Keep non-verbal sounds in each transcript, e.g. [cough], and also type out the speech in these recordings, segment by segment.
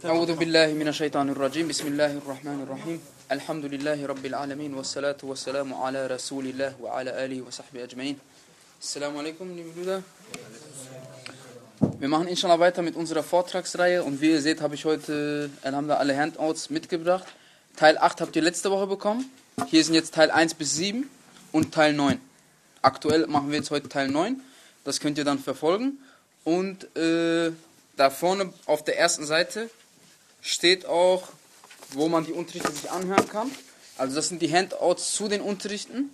أعوذ بالله من الشيطان الرجيم بسم الله الرحمن الرحيم الحمد لله رب العالمين والصلاة والسلام على رسول الله وعلى آله وصحبه أجمعين Assalamu alaikum, liebe Brüder. Wir machen inshallah weiter mit unserer Vortragsreihe und wie ihr seht, habe ich heute Alhamdulillah alle Handouts mitgebracht. Teil 8 habt ihr letzte Woche bekommen. Hier sind jetzt Teil 1 bis 7 und Teil 9. Aktuell machen wir jetzt heute Teil 9. Das könnt ihr dann verfolgen. Und äh, da vorne auf der ersten Seite steht auch, wo man die Unterrichte sich anhören kann. Also das sind die Handouts zu den Unterrichten.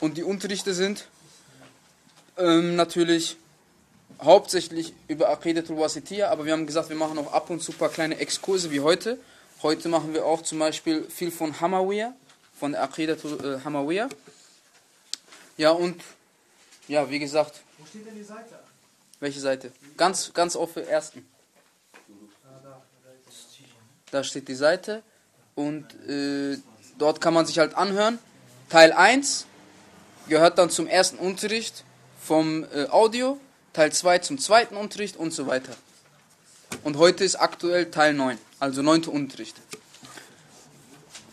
Und die Unterrichte sind ähm, natürlich hauptsächlich über Aqidatul Wasitiyya, aber wir haben gesagt, wir machen auch ab und zu ein paar kleine Exkurse wie heute. Heute machen wir auch zum Beispiel viel von Hamawiyya, von der Aqidatul äh, Hamawiyya. Ja, und ja, wie gesagt. Wo steht denn die Seite? Welche Seite? Ganz, ganz auf der ersten. Da steht die Seite und äh, dort kann man sich halt anhören. Teil 1 gehört dann zum ersten Unterricht vom äh, Audio, Teil 2 zum zweiten Unterricht und so weiter. Und heute ist aktuell Teil 9, also neunte Unterricht.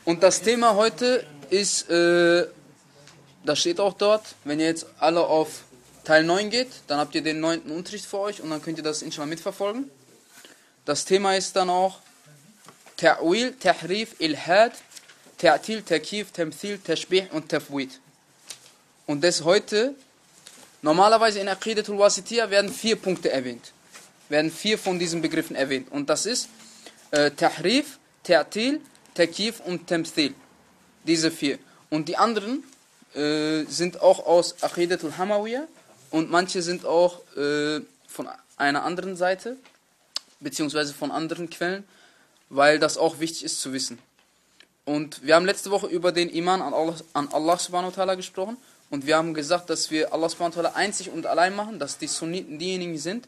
Und das Thema heute ist, äh, das steht auch dort, wenn ihr jetzt alle auf Teil 9 geht, dann habt ihr den neunten Unterricht für euch und dann könnt ihr das inshallah mitverfolgen. Das Thema ist dann auch Ta'wil, Tahrif, Ilhad, Ta'til, Takif, Tamthil, Tashbih und Tafwid. Und das heute, normalerweise in Aqidatul Wasitiyya werden vier Punkte erwähnt. Werden vier von diesen Begriffen erwähnt. Und das ist äh, Tahrif, Ta'til, Takif und Tamthil. Diese vier. Und die anderen äh, sind auch aus Aqidatul Hamawiyya und manche sind auch äh, von einer anderen Seite, beziehungsweise von anderen Quellen, weil das auch wichtig ist zu wissen. Und wir haben letzte Woche über den Iman an Allah, an Allah subhanahu wa ta'ala gesprochen und wir haben gesagt, dass wir Allah subhanahu wa ta'ala einzig und allein machen, dass die Sunniten diejenigen sind,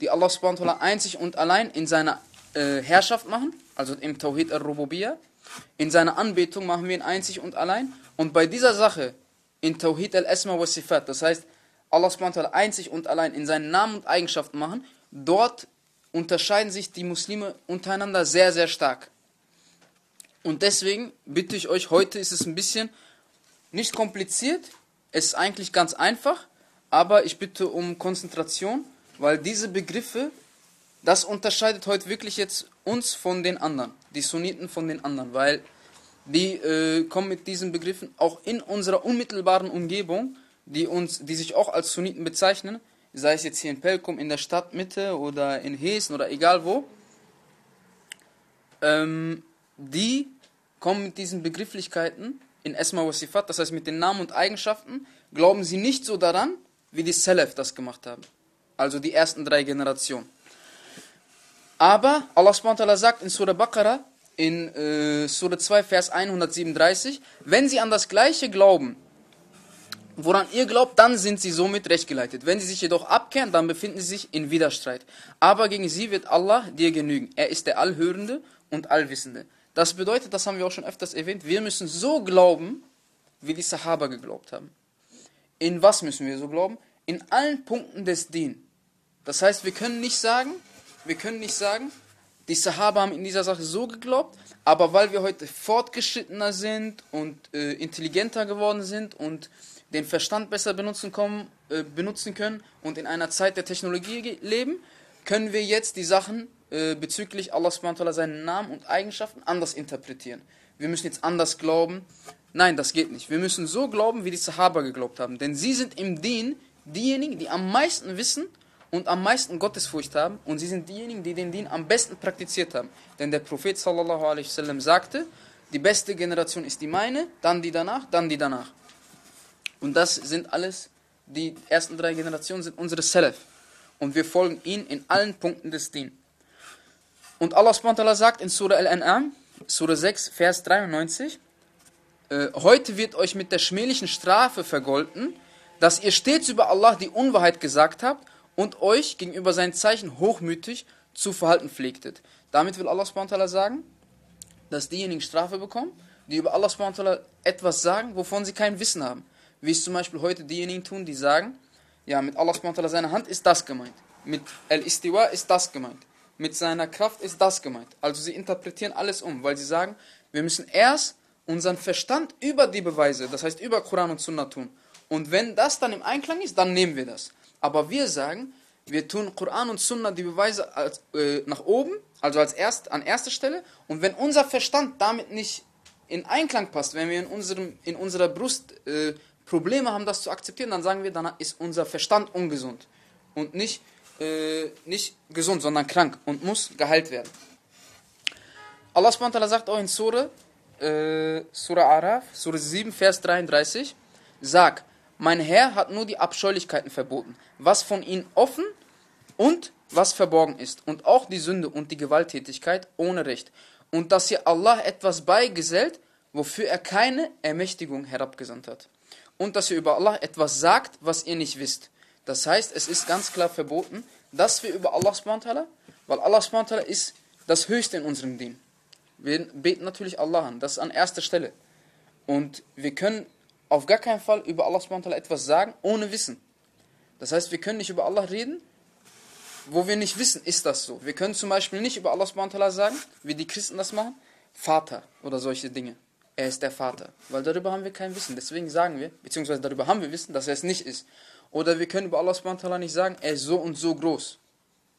die Allah subhanahu wa ta'ala einzig und allein in seiner äh, Herrschaft machen, also im Tawhid al-Rububiyya. In seiner Anbetung machen wir ihn einzig und allein. Und bei dieser Sache, in Tawhid al-Asma wa Sifat, das heißt, Allah subhanahu wa ta'ala einzig und allein in seinen Namen und Eigenschaften machen, dort unterscheiden sich die Muslime untereinander sehr, sehr stark. Und deswegen bitte ich euch, heute ist es ein bisschen nicht kompliziert, es ist eigentlich ganz einfach, aber ich bitte um Konzentration, weil diese Begriffe, das unterscheidet heute wirklich jetzt uns von den anderen, die Sunniten von den anderen, weil die äh, kommen mit diesen Begriffen auch in unserer unmittelbaren Umgebung, die uns, die sich auch als Sunniten bezeichnen, sei es jetzt hier in Pelkum, in der Stadtmitte oder in Hessen oder egal wo, ähm, die kommen mit diesen Begrifflichkeiten in Esma wa Sifat, das heißt mit den Namen und Eigenschaften, glauben sie nicht so daran, wie die Salaf das gemacht haben. Also die ersten drei Generationen. Aber Allah subhanahu sagt in Surah Baqarah, in äh, Surah 2, Vers 137, wenn sie an das Gleiche glauben, woran ihr glaubt, dann sind sie somit rechtgeleitet. Wenn sie sich jedoch abkehren, dann befinden sie sich in Widerstreit. Aber gegen sie wird Allah dir genügen. Er ist der Allhörende und Allwissende. Das bedeutet, das haben wir auch schon öfters erwähnt, wir müssen so glauben, wie die Sahaba geglaubt haben. In was müssen wir so glauben? In allen Punkten des Din. Das heißt, wir können nicht sagen, wir können nicht sagen, die Sahaba haben in dieser Sache so geglaubt, aber weil wir heute fortgeschrittener sind und äh, intelligenter geworden sind und den Verstand besser benutzen, kommen, äh, benutzen können und in einer Zeit der Technologie leben, können wir jetzt die Sachen äh, bezüglich Allah subhanahu seinen Namen und Eigenschaften anders interpretieren. Wir müssen jetzt anders glauben. Nein, das geht nicht. Wir müssen so glauben, wie die Sahaba geglaubt haben. Denn sie sind im Dien diejenigen, die am meisten wissen und am meisten Gottesfurcht haben. Und sie sind diejenigen, die den Dien am besten praktiziert haben. Denn der Prophet sallallahu alaihi wasallam sagte, die beste Generation ist die meine, dann die danach, dann die danach. Und das sind alles, die ersten drei Generationen sind unsere Salaf. Und wir folgen ihnen in allen Punkten des Dien. Und Allah subhanahu sagt in Surah Al-An'am, Surah 6, Vers 93, äh, heute wird euch mit der schmählichen Strafe vergolten, dass ihr stets über Allah die Unwahrheit gesagt habt und euch gegenüber seinen Zeichen hochmütig zu verhalten pflegtet. Damit will Allah subhanahu sagen, dass diejenigen Strafe bekommen, die über Allah subhanahu etwas sagen, wovon sie kein Wissen haben. Wie es zum Beispiel heute diejenigen tun, die sagen, ja, mit Allah subhanahu seiner Hand ist das gemeint. Mit Al-Istiwa ist das gemeint. mit seiner Kraft ist das gemeint. Also sie interpretieren alles um, weil sie sagen, wir müssen erst unseren Verstand über die Beweise, das heißt über Koran und Sunna tun. Und wenn das dann im Einklang ist, dann nehmen wir das. Aber wir sagen, wir tun Koran und Sunna die Beweise als, äh, nach oben, also als erst, an erster Stelle. Und wenn unser Verstand damit nicht in Einklang passt, wenn wir in, unserem, in unserer Brust äh, Probleme haben, das zu akzeptieren, dann sagen wir, dann ist unser Verstand ungesund. Und nicht, äh, nicht gesund, sondern krank und muss geheilt werden. Allah SWT sagt auch in Surah, äh, Surah Araf, Surah 7, Vers 33, Sag, mein Herr hat nur die Abscheulichkeiten verboten, was von ihnen offen und was verborgen ist, und auch die Sünde und die Gewalttätigkeit ohne Recht, und dass ihr Allah etwas beigesellt, wofür er keine Ermächtigung herabgesandt hat, und dass ihr über Allah etwas sagt, was ihr nicht wisst. Das heißt, es ist ganz klar verboten, dass wir über Allah subhanahu weil Allah subhanahu ist das Höchste in unserem Dien. Wir beten natürlich Allah an, das ist an erster Stelle. Und wir können auf gar keinen Fall über Allah subhanahu etwas sagen, ohne Wissen. Das heißt, wir können nicht über Allah reden, wo wir nicht wissen, ist das so. Wir können zum Beispiel nicht über Allah subhanahu sagen, wie die Christen das machen, Vater oder solche Dinge. Er ist der Vater. Weil darüber haben wir kein Wissen. Deswegen sagen wir, beziehungsweise darüber haben wir Wissen, dass er es nicht ist. Oder wir können über Allah nicht sagen, er ist so und so groß.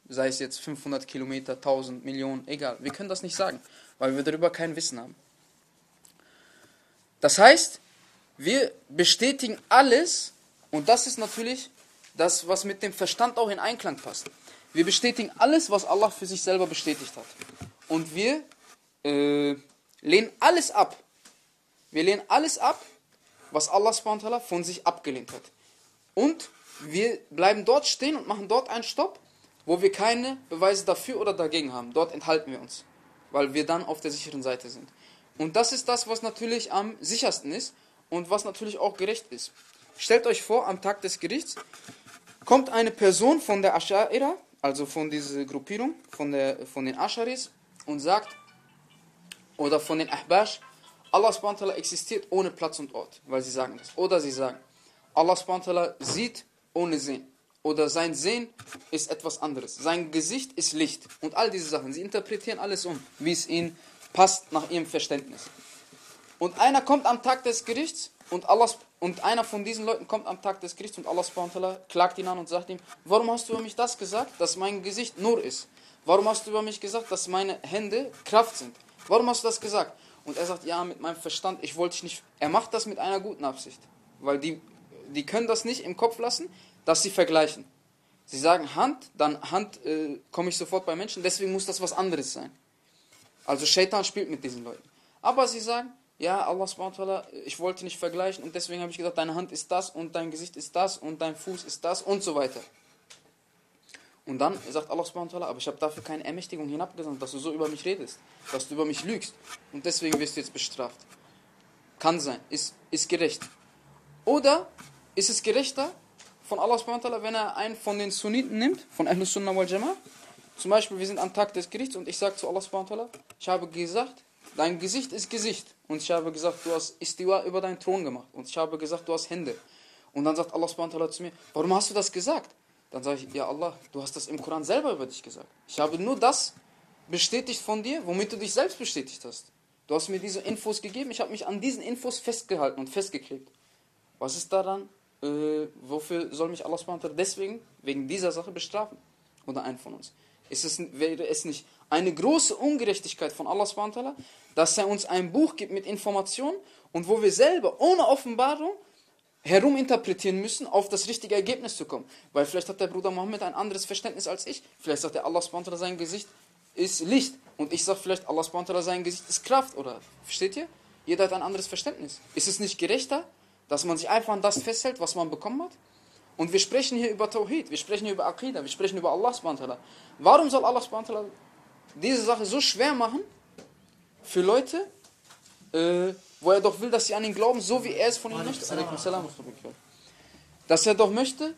Sei es jetzt 500 Kilometer, 1000, Millionen, egal. Wir können das nicht sagen, weil wir darüber kein Wissen haben. Das heißt, wir bestätigen alles und das ist natürlich das, was mit dem Verstand auch in Einklang passt. Wir bestätigen alles, was Allah für sich selber bestätigt hat. Und wir äh, lehnen alles ab. Wir lehnen alles ab, was Allah von sich abgelehnt hat. Und wir bleiben dort stehen und machen dort einen Stopp, wo wir keine Beweise dafür oder dagegen haben. Dort enthalten wir uns, weil wir dann auf der sicheren Seite sind. Und das ist das, was natürlich am sichersten ist und was natürlich auch gerecht ist. Stellt euch vor, am Tag des Gerichts kommt eine Person von der Ash'ira, also von dieser Gruppierung, von, der, von den Asharis, und sagt, oder von den Ahbash, Allah subhanahu existiert ohne Platz und Ort, weil sie sagen das. Oder sie sagen, Allah subhanahu sieht ohne Sehen. Oder sein Sehen ist etwas anderes. Sein Gesicht ist Licht. Und all diese Sachen. Sie interpretieren alles um, wie es ihnen passt nach ihrem Verständnis. Und einer kommt am Tag des Gerichts und, Allah, und einer von diesen Leuten kommt am Tag des Gerichts und Allah subhanahu klagt ihn an und sagt ihm, warum hast du über mich das gesagt, dass mein Gesicht nur ist? Warum hast du über mich gesagt, dass meine Hände Kraft sind? Warum hast du das gesagt? Und er sagt, ja, mit meinem Verstand, ich wollte dich nicht... Er macht das mit einer guten Absicht. Weil die, die können das nicht im Kopf lassen, dass sie vergleichen. Sie sagen Hand, dann Hand äh, komme ich sofort bei Menschen, deswegen muss das was anderes sein. Also Shaitan spielt mit diesen Leuten. Aber sie sagen, ja, Allah subhanahu ich wollte nicht vergleichen und deswegen habe ich gesagt, deine Hand ist das und dein Gesicht ist das und dein Fuß ist das und so weiter. Und dann sagt Allah subhanahu aber ich habe dafür keine Ermächtigung hinabgesandt, dass du so über mich redest, dass du über mich lügst und deswegen wirst du jetzt bestraft. Kann sein, ist, ist gerecht. Oder ist es gerechter von Allah subhanahu wenn er einen von den Sunniten nimmt, von Ahlus Sunnah wal Jama'ah, zum Beispiel, wir sind am Tag des Gerichts und ich sage zu Allah subhanahu ich habe gesagt, dein Gesicht ist Gesicht. Und ich habe gesagt, du hast Istiwa über deinen Thron gemacht. Und ich habe gesagt, du hast Hände. Und dann sagt Allah subhanahu zu mir, warum hast du das gesagt? Dann sage ich, ja Allah, du hast das im Koran selber über dich gesagt. Ich habe nur das bestätigt von dir, womit du dich selbst bestätigt hast. Du hast mir diese Infos gegeben, ich habe mich an diesen Infos festgehalten und festgeklebt. Was ist daran? Äh, wofür soll mich Allah deswegen, wegen dieser Sache bestrafen? Oder einen von uns? Ist es, wäre es nicht eine große Ungerechtigkeit von Allah subhanahu dass er uns ein Buch gibt mit Informationen und wo wir selber ohne Offenbarung heruminterpretieren müssen, auf das richtige Ergebnis zu kommen. Weil vielleicht hat der Bruder Mohammed ein anderes Verständnis als ich. Vielleicht sagt er, Allah subhanahu sein Gesicht ist Licht. Und ich sage vielleicht, Allah subhanahu sein Gesicht ist Kraft. Oder, versteht ihr? Jeder hat ein anderes Verständnis. Ist es nicht gerechter, dass man sich einfach an das festhält, was man bekommen hat? Und wir sprechen hier über Tawhid, wir sprechen hier über Aqidah, wir sprechen über Allah subhanahu Warum soll Allah subhanahu diese Sache so schwer machen für Leute, äh, wo er doch will, dass sie an ihn glauben, so wie er es von ihnen möchte? Dass er doch möchte,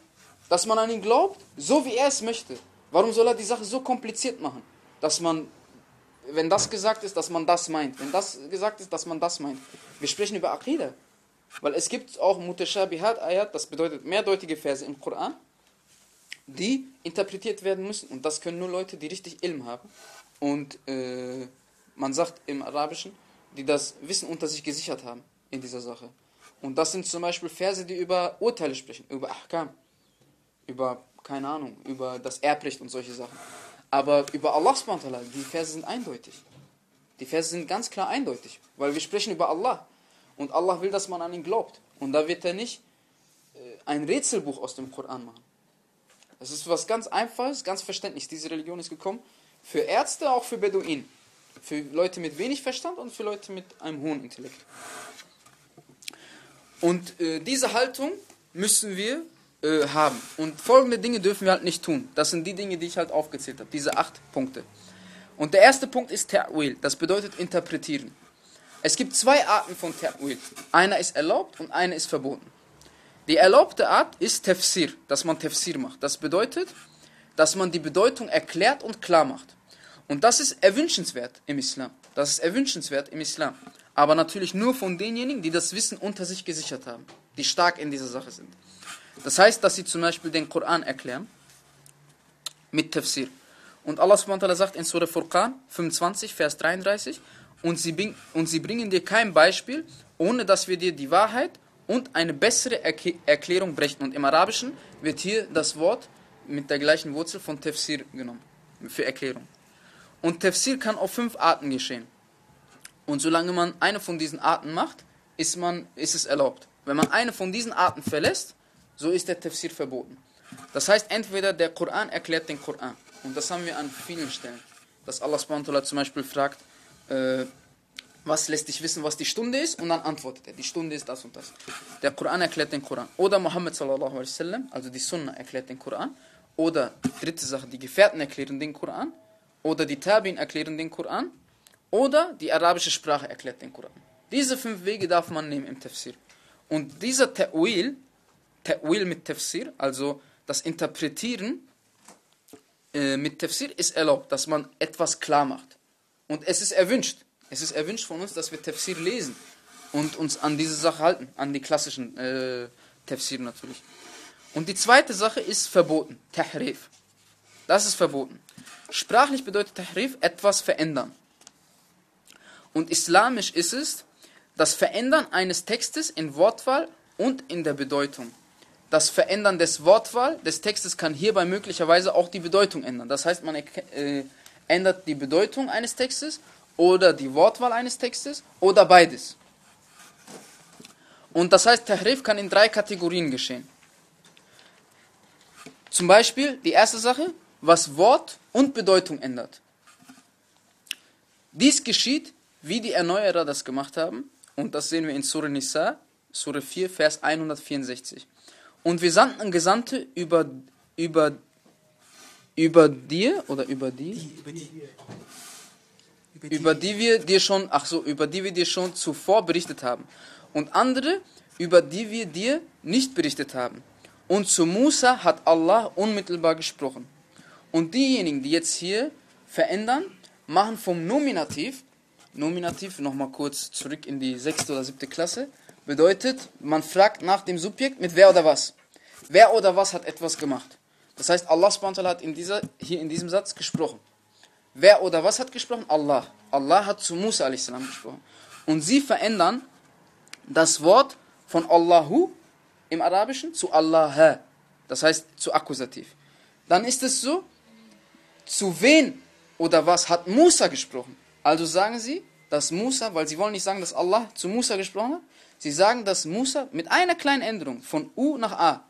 dass man an ihn glaubt, so wie er es möchte. Warum soll er die Sache so kompliziert machen? Dass man, wenn das gesagt ist, dass man das meint. Wenn das gesagt ist, dass man das meint. Wir sprechen über Aqidah. Weil es gibt auch Mutashabihat Ayat, das bedeutet mehrdeutige Verse im Koran. die interpretiert werden müssen. Und das können nur Leute, die richtig Ilm haben. Und äh, man sagt im Arabischen, die das Wissen unter sich gesichert haben in dieser Sache. Und das sind zum Beispiel Verse, die über Urteile sprechen, über Ahkam, über, keine Ahnung, über das Erbrecht und solche Sachen. Aber über Allah, die Verse sind eindeutig. Die Verse sind ganz klar eindeutig, weil wir sprechen über Allah. Und Allah will, dass man an ihn glaubt. Und da wird er nicht äh, ein Rätselbuch aus dem Koran machen. Das ist was ganz Einfaches, ganz Verständliches. Diese Religion ist gekommen für Ärzte, auch für Beduinen. Für Leute mit wenig Verstand und für Leute mit einem hohen Intellekt. Und äh, diese Haltung müssen wir äh, haben. Und folgende Dinge dürfen wir halt nicht tun. Das sind die Dinge, die ich halt aufgezählt habe. Diese acht Punkte. Und der erste Punkt ist Ta'wil. Das bedeutet interpretieren. Es gibt zwei Arten von Ta'wil. Einer ist erlaubt und einer ist verboten. Die erlaubte Art ist Tafsir, dass man Tafsir macht. Das bedeutet, dass man die Bedeutung erklärt und klar macht. Und das ist erwünschenswert im Islam. Das ist erwünschenswert im Islam. Aber natürlich nur von denjenigen, die das Wissen unter sich gesichert haben, die stark in dieser Sache sind. Das heißt, dass sie zum Beispiel den Koran erklären mit Tafsir. Und Allah sagt in Surah Furqan 25, Vers 33, und sie, und sie bringen dir kein Beispiel, ohne dass wir dir die Wahrheit und eine bessere Erklärung brächten. Und im Arabischen wird hier das Wort mit der gleichen Wurzel von Tafsir genommen, für Erklärung. Und Tafsir kann auf fünf Arten geschehen. Und solange man eine von diesen Arten macht, ist, man, ist es erlaubt. Wenn man eine von diesen Arten verlässt, so ist der Tafsir verboten. Das heißt, entweder der Koran erklärt den Koran. Und das haben wir an vielen Stellen. Dass Allah zum Beispiel fragt, äh, was lässt dich wissen, was die Stunde ist? Und dann antwortet er, die Stunde ist das und das. Der Koran erklärt den Koran. Oder Muhammad sallallahu also die Sunna erklärt den Koran. Oder dritte Sache, die Gefährten erklären den Koran. Oder die Tabin erklären den Koran. Oder die arabische Sprache erklärt den Koran. Diese fünf Wege darf man nehmen im Tafsir. Und dieser Ta'wil, Ta'wil mit Tafsir, also das Interpretieren äh, mit Tafsir ist erlaubt, dass man etwas klar macht. Und es ist erwünscht. Es ist erwünscht von uns, dass wir Tafsir lesen und uns an diese Sache halten, an die klassischen äh, Tafsir natürlich. Und die zweite Sache ist verboten, Tahrif. Das ist verboten. Sprachlich bedeutet Tahrif etwas verändern. Und islamisch ist es das Verändern eines Textes in Wortwahl und in der Bedeutung. Das Verändern des Wortwahl des Textes kann hierbei möglicherweise auch die Bedeutung ändern. Das heißt, man äh, ändert die Bedeutung eines Textes oder die Wortwahl eines Textes oder beides. Und das heißt, Tahrif kann in drei Kategorien geschehen. Zum Beispiel die erste Sache, was Wort und Bedeutung ändert. Dies geschieht, wie die Erneuerer das gemacht haben, und das sehen wir in Surah Nisa, Surah 4, Vers 164. Und wir sandten Gesandte über, über, über dir oder über die? Über die über die wir dir schon, ach so, über die wir dir schon zuvor berichtet haben. Und andere, über die wir dir nicht berichtet haben. Und zu Musa hat Allah unmittelbar gesprochen. Und diejenigen, die jetzt hier verändern, machen vom Nominativ, Nominativ nochmal kurz zurück in die sechste oder siebte Klasse, bedeutet, man fragt nach dem Subjekt mit wer oder was. Wer oder was hat etwas gemacht. Das heißt, Allah hat in dieser, hier in diesem Satz gesprochen. Wer oder was hat gesprochen? Allah. Allah hat zu Musa a.s. gesprochen. Und sie verändern das Wort von Allahu im Arabischen zu Allah. Das heißt zu Akkusativ. Dann ist es so, zu wen oder was hat Musa gesprochen? Also sagen sie, dass Musa, weil sie wollen nicht sagen, dass Allah zu Musa gesprochen hat, sie sagen, dass Musa mit einer kleinen Änderung von U nach A,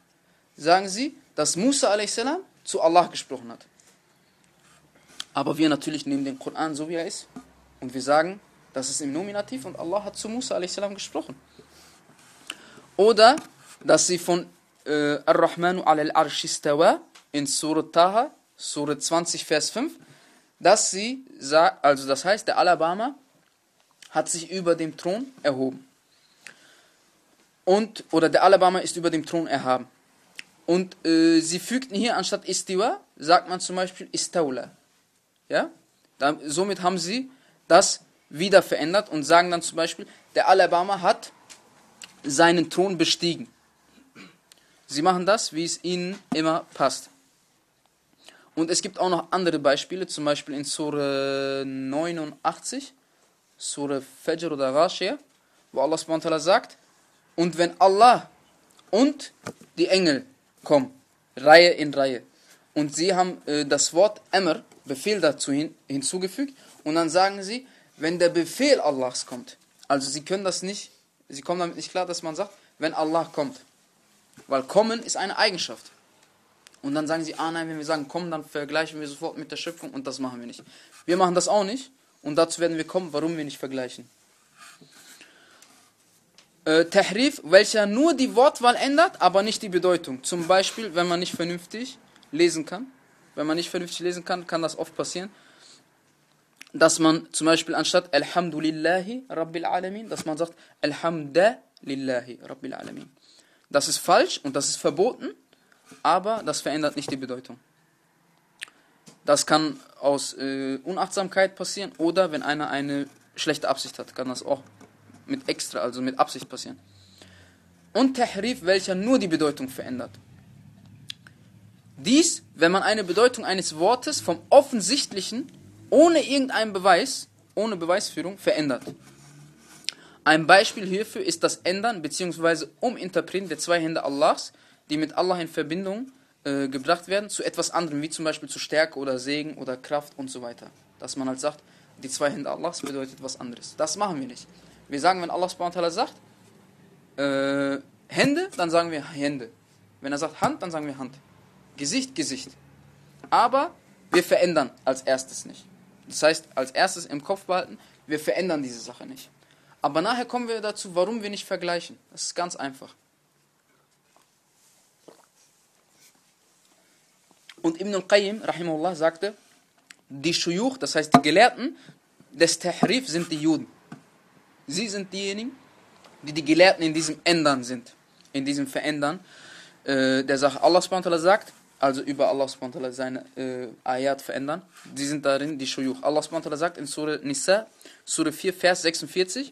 sagen sie, dass Musa a.s. zu Allah gesprochen hat. Aber wir natürlich nehmen den Koran so, wie er ist. Und wir sagen, das ist im Nominativ und Allah hat zu Musa a.s. gesprochen. Oder, dass sie von äh, Ar-Rahmanu al-Arshistawa in Surah Taha, Surah 20, Vers 5, dass sie also das heißt, der Alabama hat sich über dem Thron erhoben. Und, oder der Alabama ist über dem Thron erhaben. Und äh, sie fügten hier anstatt Istiwa, sagt man zum Beispiel Istawla. Ja? Da, somit haben sie das wieder verändert und sagen dann zum Beispiel, der Alabama hat seinen Thron bestiegen. Sie machen das, wie es ihnen immer passt. Und es gibt auch noch andere Beispiele, zum Beispiel in Surah 89, Surah Fajr oder Rashia, wo Allah subhanahu sagt, und wenn Allah und die Engel kommen, Reihe in Reihe, und sie haben äh, das Wort Amr, Befehl dazu hin, hinzugefügt, und dann sagen sie, wenn der Befehl Allahs kommt, also sie können das nicht, sie kommen damit nicht klar, dass man sagt, wenn Allah kommt. Weil kommen ist eine Eigenschaft. Und dann sagen sie, ah nein, wenn wir sagen kommen, dann vergleichen wir sofort mit der Schöpfung und das machen wir nicht. Wir machen das auch nicht und dazu werden wir kommen, warum wir nicht vergleichen. Äh, Tahrif, welcher nur die Wortwahl ändert, aber nicht die Bedeutung. Zum Beispiel, wenn man nicht vernünftig lesen kann. Wenn man nicht vernünftig lesen kann, kann das oft passieren. Dass man zum Beispiel anstatt Alhamdulillahi Rabbil Alamin, dass man sagt Alhamdulillahi Rabbil Alamin. Das ist falsch und das ist verboten aber das verändert nicht die Bedeutung. Das kann aus äh, Unachtsamkeit passieren oder wenn einer eine schlechte Absicht hat, kann das auch mit extra, also mit Absicht passieren. Und Tahrif, welcher nur die Bedeutung verändert. Dies, wenn man eine Bedeutung eines Wortes vom Offensichtlichen ohne irgendeinen Beweis, ohne Beweisführung verändert. Ein Beispiel hierfür ist das Ändern bzw. Uminterpretieren der zwei Hände Allahs die mit Allah in Verbindung äh, gebracht werden, zu etwas anderem, wie zum Beispiel zu Stärke oder Segen oder Kraft und so weiter. Dass man halt sagt, die zwei Hände Allahs bedeutet was anderes. Das machen wir nicht. Wir sagen, wenn Allah sagt, äh, Hände, dann sagen wir Hände. Wenn er sagt Hand, dann sagen wir Hand. Gesicht, Gesicht. Aber wir verändern als erstes nicht. Das heißt, als erstes im Kopf behalten, wir verändern diese Sache nicht. Aber nachher kommen wir dazu, warum wir nicht vergleichen. Das ist ganz einfach. Und Ibn al-Qayyim, rahimahullah, sagte, die Shuyuch, das heißt die Gelehrten des Tahrif sind die Juden. Sie sind diejenigen, die die Gelehrten in diesem Ändern sind, in diesem Verändern äh, der Sache. Allah subhanahu sagt, also über Allah subhanahu seine äh, Ayat verändern, die sind darin die Shuyuch. Allah subhanahu sagt in Surah Nisa, Surah 4, Vers 46,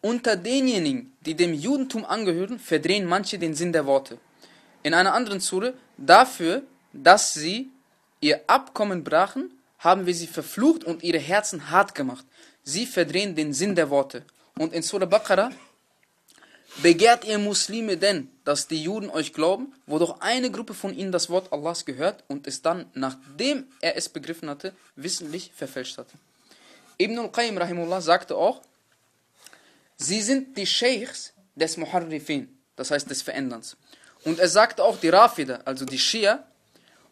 unter denjenigen, die dem Judentum angehören, verdrehen manche den Sinn der Worte. In einer anderen Surah, dafür, dass sie ihr Abkommen brachen, haben wir sie verflucht und ihre Herzen hart gemacht. Sie verdrehen den Sinn der Worte. Und in Surah Baqarah, begehrt ihr Muslime denn, dass die Juden euch glauben, wo doch eine Gruppe von ihnen das Wort Allahs gehört und es dann, nachdem er es begriffen hatte, wissentlich verfälscht hat. Ibn al-Qayyim rahimullah sagte auch, sie sind die Sheikhs des Muharrifin, das heißt des Veränderns. Und er sagte auch, die Rafida, also die Shia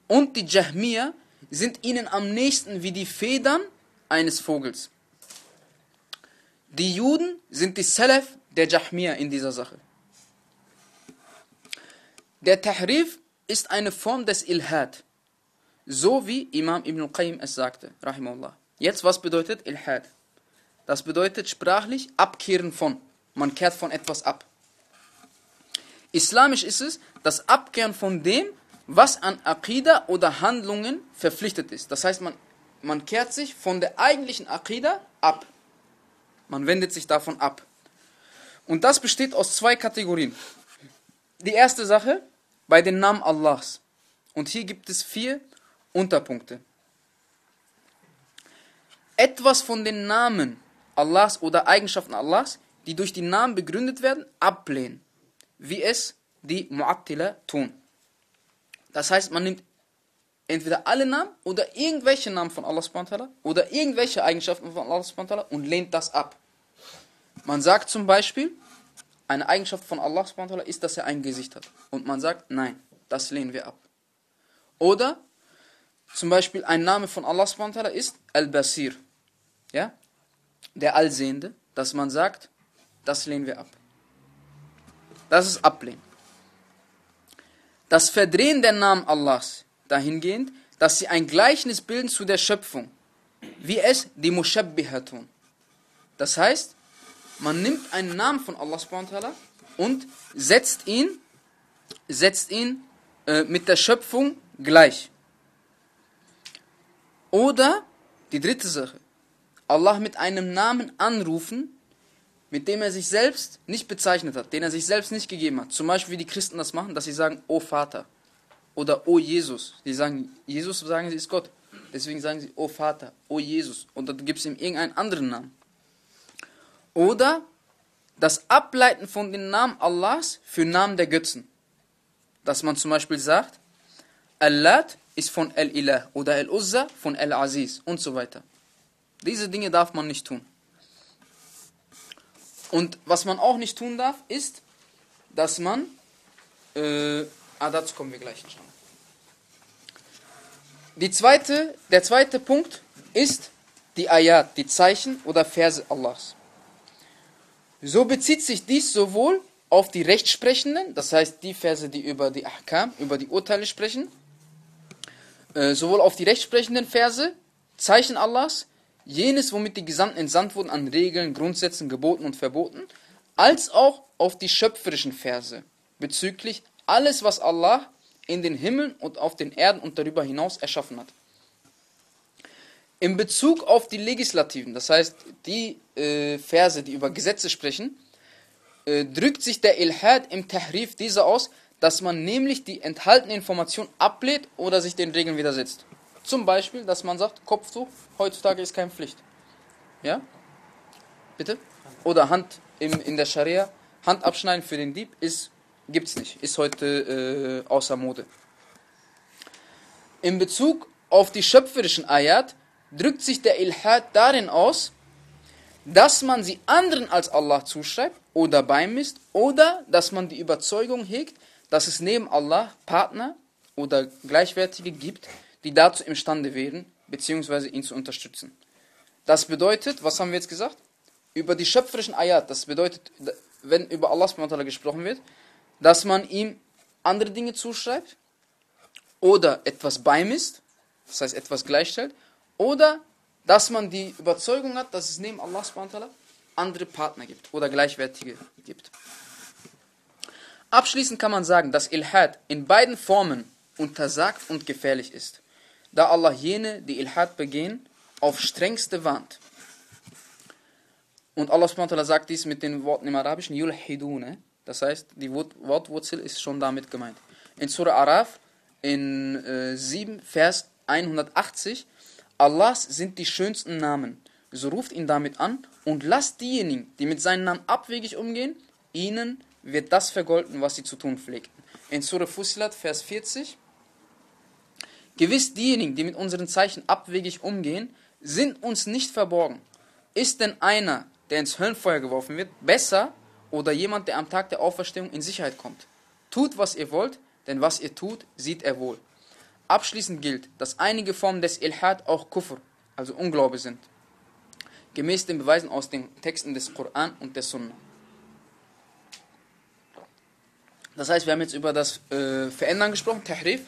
und die Jahmiya sind ihnen am nächsten wie die Federn eines Vogels. Die Juden sind die Salaf der Jahmiya in dieser Sache. Der Tahrif ist eine Form des Ilhad, so wie Imam Ibn Qayyim es sagte, rahimahullah. Jetzt, was bedeutet Ilhad? Das bedeutet sprachlich abkehren von. Man kehrt von etwas ab. Islamisch ist es das Abkehren von dem, was an Aqidah oder Handlungen verpflichtet ist. Das heißt, man, man kehrt sich von der eigentlichen Aqidah ab. Man wendet sich davon ab. Und das besteht aus zwei Kategorien. Die erste Sache bei den Namen Allahs. Und hier gibt es vier Unterpunkte. Etwas von den Namen Allahs oder Eigenschaften Allahs, die durch die Namen begründet werden, ablehnen wie es die Mu'attila tun. Das heißt, man nimmt entweder alle Namen oder irgendwelche Namen von Allah subhanahu oder irgendwelche Eigenschaften von Allah subhanahu und lehnt das ab. Man sagt zum Beispiel, eine Eigenschaft von Allah subhanahu ist, dass er ein Gesicht hat. Und man sagt, nein, das lehnen wir ab. Oder zum Beispiel ein Name von Allah subhanahu ist Al-Basir. Ja? Der Allsehende, dass man sagt, das lehnen wir ab. Das ist Ablehnen. Das Verdrehen der Namen Allahs dahingehend, dass sie ein Gleichnis bilden zu der Schöpfung, wie es die Mushabbiha tun. Das heißt, man nimmt einen Namen von Allah und setzt ihn, setzt ihn äh, mit der Schöpfung gleich. Oder die dritte Sache, Allah mit einem Namen anrufen, mit dem er sich selbst nicht bezeichnet hat, den er sich selbst nicht gegeben hat. Zum Beispiel wie die Christen das machen, dass sie sagen, O Vater. Oder O Jesus. Die sagen, Jesus sagen sie ist Gott. Deswegen sagen sie O Vater, O Jesus. Und dann gibt es ihm irgendeinen anderen Namen. Oder das Ableiten von den Namen Allahs für Namen der Götzen. Dass man zum Beispiel sagt, Allat ist von El-Ilah oder El-Uzza von El-Aziz und so weiter. Diese Dinge darf man nicht tun. Und was man auch nicht tun darf, ist, dass man, äh, ah, dazu kommen wir gleich. Die zweite, der zweite Punkt ist die Ayat, die Zeichen oder Verse Allahs. So bezieht sich dies sowohl auf die Rechtsprechenden, das heißt die Verse, die über die Ahkam, über die Urteile sprechen, äh, sowohl auf die rechtsprechenden Verse, Zeichen Allahs, jenes, womit die Gesandten entsandt wurden an Regeln, Grundsätzen, Geboten und Verboten, als auch auf die schöpferischen Verse bezüglich alles, was Allah in den Himmeln und auf den Erden und darüber hinaus erschaffen hat. In Bezug auf die Legislativen, das heißt die äh, Verse, die über Gesetze sprechen, äh, drückt sich der Ilhad im Tahrif dieser aus, dass man nämlich die enthaltene Information ablehnt oder sich den Regeln widersetzt. Zum Beispiel, dass man sagt, Kopftuch heutzutage ist keine Pflicht. Ja? Bitte? Oder Hand im, in der Scharia, Hand abschneiden für den Dieb ist, gibt's nicht, ist heute äh, außer Mode. In Bezug auf die schöpferischen Ayat drückt sich der Ilhad darin aus, dass man sie anderen als Allah zuschreibt oder beimisst oder dass man die Überzeugung hegt, dass es neben Allah Partner oder Gleichwertige gibt, die dazu imstande wären, beziehungsweise ihn zu unterstützen. Das bedeutet, was haben wir jetzt gesagt? Über die schöpferischen Ayat, das bedeutet, wenn über Allah gesprochen wird, dass man ihm andere Dinge zuschreibt oder etwas beimisst, das heißt etwas gleichstellt, oder dass man die Überzeugung hat, dass es neben Allah andere Partner gibt oder gleichwertige gibt. Abschließend kann man sagen, dass Ilhad in beiden Formen untersagt und gefährlich ist, da Allah jene, die Ilhad begehen, auf strengste warnt. Und Allah sagt dies mit den Worten im Arabischen Yulhidune, das heißt, die Wortwurzel ist schon damit gemeint. In Surah Araf, in äh, 7, Vers 180, Allahs sind die schönsten Namen. So ruft ihn damit an und lasst diejenigen, die mit seinen Namen abwegig umgehen, ihnen wird das vergolten, was sie zu tun pflegten. In Surah Fusilat, Vers 40. Gewiss diejenigen, die mit unseren Zeichen abwegig umgehen, sind uns nicht verborgen. Ist denn einer, der ins Höllenfeuer geworfen wird, besser oder jemand, der am Tag der Auferstehung in Sicherheit kommt? Tut, was ihr wollt, denn was ihr tut, sieht er wohl. Abschließend gilt, dass einige Formen des Ilhad auch Kufr, also Unglaube sind. Gemäß den Beweisen aus den Texten des Koran und des Sunnah. Das heißt, wir haben jetzt über das äh, Verändern gesprochen, Tahrif,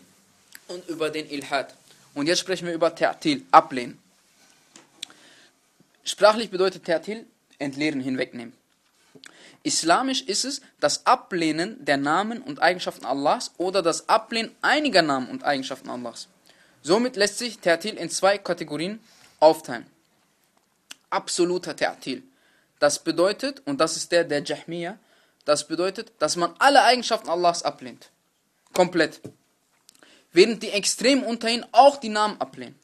und über den Ilhad. Und jetzt sprechen wir über Ta'til, ablehnen. Sprachlich bedeutet Ta'til entleeren, hinwegnehmen. Islamisch ist es das Ablehnen der Namen und Eigenschaften Allahs oder das Ablehnen einiger Namen und Eigenschaften Allahs. Somit lässt sich Ta'til in zwei Kategorien aufteilen. Absoluter Ta'til. Das bedeutet, und das ist der der Jahmiyyah, das bedeutet, dass man alle Eigenschaften Allahs ablehnt. Komplett. Während die Extremen unter ihnen auch die Namen ablehnen.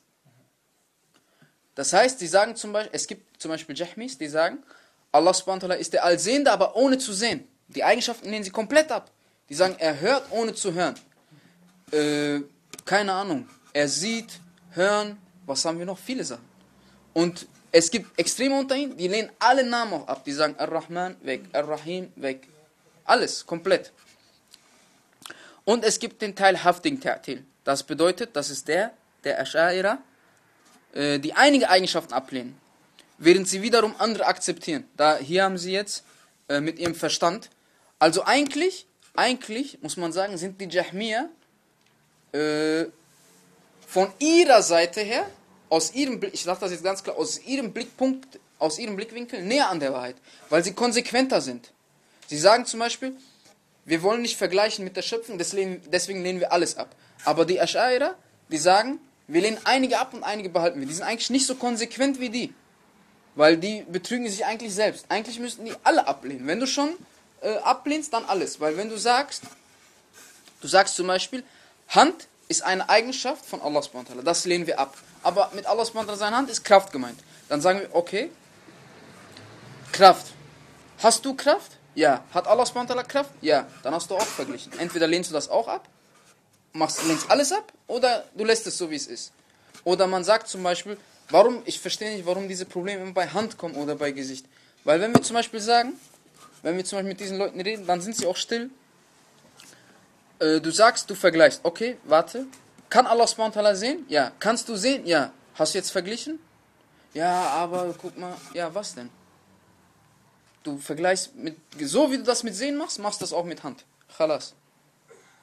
Das heißt, sie sagen zum Beispiel, es gibt zum Beispiel Jahmis, die sagen, Allah subhanahu ist der Allsehende, aber ohne zu sehen. Die Eigenschaften lehnen sie komplett ab. Die sagen, er hört ohne zu hören. Äh, keine Ahnung. Er sieht, hören, was haben wir noch? Viele Sachen. Und es gibt Extreme unter ihnen, die lehnen alle Namen auch ab. Die sagen Ar-Rahman weg, Ar-Rahim weg. Alles, komplett. Und es gibt den Teil haftigen Ta'til. Das bedeutet, das ist der, der Ash'aira, äh, die einige Eigenschaften ablehnen während sie wiederum andere akzeptieren. Da hier haben sie jetzt äh, mit ihrem Verstand. Also eigentlich, eigentlich muss man sagen, sind die Jahmiya äh, von ihrer Seite her, aus ihrem, ich sage das jetzt ganz klar, aus ihrem Blickpunkt, aus ihrem Blickwinkel näher an der Wahrheit, weil sie konsequenter sind. Sie sagen zum Beispiel, wir wollen nicht vergleichen mit der Schöpfung, deswegen, lehnen wir alles ab. Aber die Ash'aira, die sagen, wir lehnen einige ab und einige behalten wir. Die sind eigentlich nicht so konsequent wie die. Weil die betrügen sich eigentlich selbst. Eigentlich müssten die alle ablehnen. Wenn du schon äh, ablehnst, dann alles. Weil wenn du sagst, du sagst zum Beispiel, Hand ist eine Eigenschaft von Allah subhanahu Das lehnen wir ab. Aber mit Allah subhanahu seiner Hand ist Kraft gemeint. Dann sagen wir, okay, Kraft. Hast du Kraft? Ja. Hat Allah subhanahu Kraft? Ja. Dann hast du auch verglichen. Entweder lehnst du das auch ab, machst, lehnst alles ab, oder du lässt es so, wie es ist. Oder man sagt zum Beispiel, warum, ich verstehe nicht, warum diese Probleme immer bei Hand kommen oder bei Gesicht. Weil wenn wir zum Beispiel sagen, wenn wir zum Beispiel mit diesen Leuten reden, dann sind sie auch still. Äh, du sagst, du vergleichst. Okay, warte. Kann Allah subhanahu sehen? Ja. Kannst du sehen? Ja. Hast du jetzt verglichen? Ja, aber guck mal. Ja, was denn? Du vergleichst mit, so wie du das mit Sehen machst, machst du das auch mit Hand. Khalas.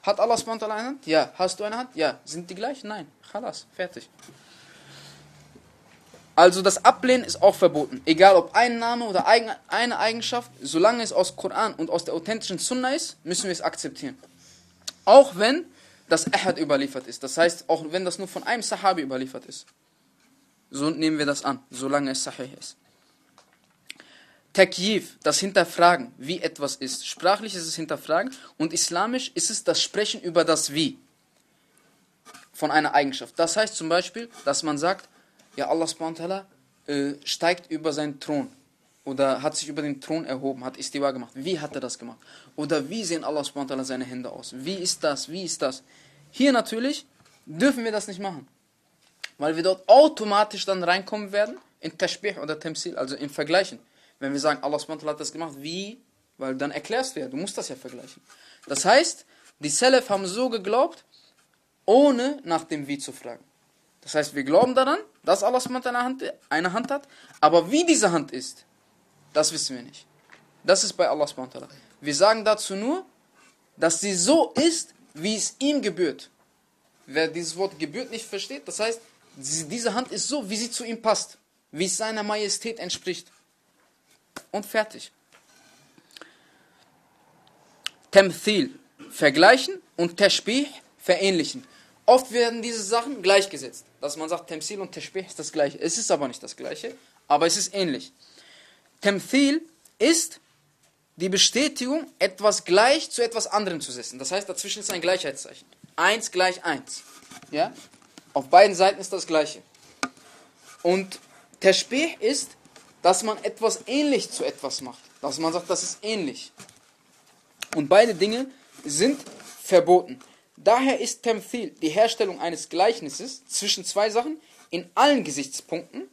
Hat Allah subhanahu eine Hand? Ja. Hast du eine Hand? Ja. Sind die gleich? Nein. Khalas. Fertig. Also das Ablehnen ist auch verboten. Egal ob ein Name oder eine Eigenschaft, solange es aus Koran und aus der authentischen Sunna ist, müssen wir es akzeptieren. Auch wenn das Ahad überliefert ist. Das heißt, auch wenn das nur von einem Sahabi überliefert ist. So nehmen wir das an, solange es sahih ist. Takyif, das Hinterfragen, wie etwas ist. Sprachlich ist es Hinterfragen und islamisch ist es das Sprechen über das Wie von einer Eigenschaft. Das heißt zum Beispiel, dass man sagt, ja, Allah subhanahu äh, steigt über seinen Thron oder hat sich über den Thron erhoben, hat Istiwa gemacht. Wie hat er das gemacht? Oder wie sehen Allah subhanahu seine Hände aus? Wie ist das? Wie ist das? Hier natürlich dürfen wir das nicht machen. Weil wir dort automatisch dann reinkommen werden in Tashbih oder Temsil, also in Vergleichen. Wenn wir sagen, Allah subhanahu hat das gemacht, wie? Weil dann erklärst du ja, du musst das ja vergleichen. Das heißt, die Salaf haben so geglaubt, ohne nach dem Wie zu fragen. Das heißt, wir glauben daran, dass Allah eine Hand, eine Hand hat, aber wie diese Hand ist, das wissen wir nicht. Das ist bei Allah Wir sagen dazu nur, dass sie so ist, wie es ihm gebührt. Wer dieses Wort gebührt nicht versteht, das heißt, diese Hand ist so, wie sie zu ihm passt, wie es seiner Majestät entspricht. Und fertig. Temthil, vergleichen und Tashbih, verähnlichen. Oft werden diese Sachen gleichgesetzt. Dass man sagt, Temsil und Teshbih ist das gleiche. Es ist aber nicht das gleiche, aber es ist ähnlich. Temthil ist die Bestätigung, etwas gleich zu etwas anderem zu setzen. Das heißt, dazwischen ist ein Gleichheitszeichen. Eins gleich eins. Ja? Auf beiden Seiten ist das gleiche. Und Teshbih ist, dass man etwas ähnlich zu etwas macht. Dass man sagt, das ist ähnlich. Und beide Dinge sind verboten. Daher ist Temthil die Herstellung eines Gleichnisses zwischen zwei Sachen in allen Gesichtspunkten.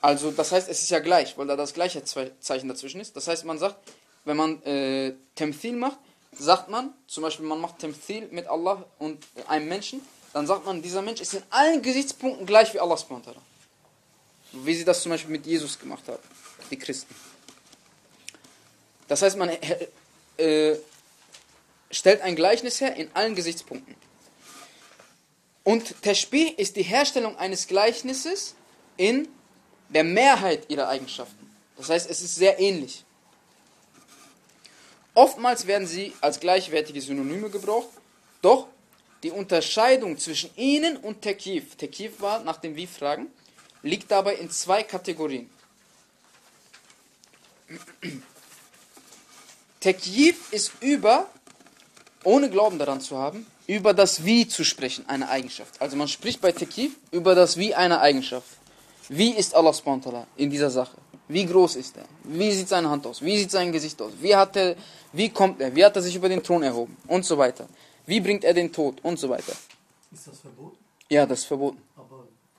Also das heißt, es ist ja gleich, weil da das gleiche Zeichen dazwischen ist. Das heißt, man sagt, wenn man äh, Temthil macht, sagt man, zum Beispiel man macht Temthil mit Allah und einem Menschen, dann sagt man, dieser Mensch ist in allen Gesichtspunkten gleich wie Allah subhanahu Wie sie das zum Beispiel mit Jesus gemacht haben, die Christen. Das heißt, man äh, äh stellt ein Gleichnis her in allen Gesichtspunkten. Und Tashbih ist die Herstellung eines Gleichnisses in der Mehrheit ihrer Eigenschaften. Das heißt, es ist sehr ähnlich. Oftmals werden sie als gleichwertige Synonyme gebraucht, doch die Unterscheidung zwischen ihnen und Tekif, Tekif war nach dem Wie-Fragen, liegt dabei in zwei Kategorien. Tekif ist über ohne Glauben daran zu haben, über das Wie zu sprechen, eine Eigenschaft. Also man spricht bei Tekif über das Wie einer Eigenschaft. Wie ist Allah subhanahu in dieser Sache? Wie groß ist er? Wie sieht seine Hand aus? Wie sieht sein Gesicht aus? Wie, hat er, wie kommt er? Wie hat er sich über den Thron erhoben? Und so weiter. Wie bringt er den Tod? Und so weiter. Ist das verboten? Ja, das ist verboten.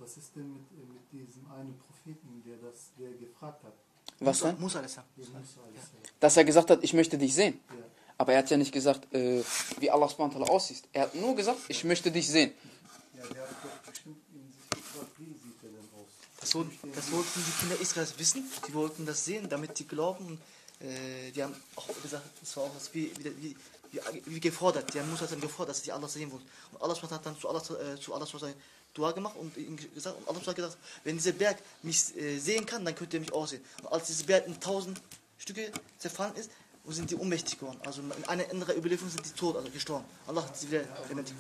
Was ist denn mit, mit diesem einen Propheten, der das der gefragt hat? Was denn? Musa, Musa, Dass er gesagt hat, ich möchte dich sehen. Ja. Aber er hat ja nicht gesagt, äh, wie Allah subhanahu aussieht. Er hat nur gesagt, ich möchte dich sehen. Ja, der hat doch bestimmt in sich gefragt, wie sieht er denn aus? Das wollten, das wollten die Kinder Israels wissen. Die wollten das sehen, damit die glauben. Äh, die haben auch gesagt, es war auch wie, wie, wie, wie gefordert. Die haben Musa dann gefordert, dass sie Allah sehen wollen. Und Allah hat dann zu Allah, äh, zu Allah Dua gemacht und gesagt, und Allah hat gesagt, wenn dieser Berg mich äh, sehen kann, dann könnt ihr mich auch sehen. Und als dieser Berg in tausend Stücke zerfallen ist, sind die ohnmächtig geworden. Also in einer anderen Überlieferung sind die tot, also gestorben. Allah hat sie wieder ermächtigt.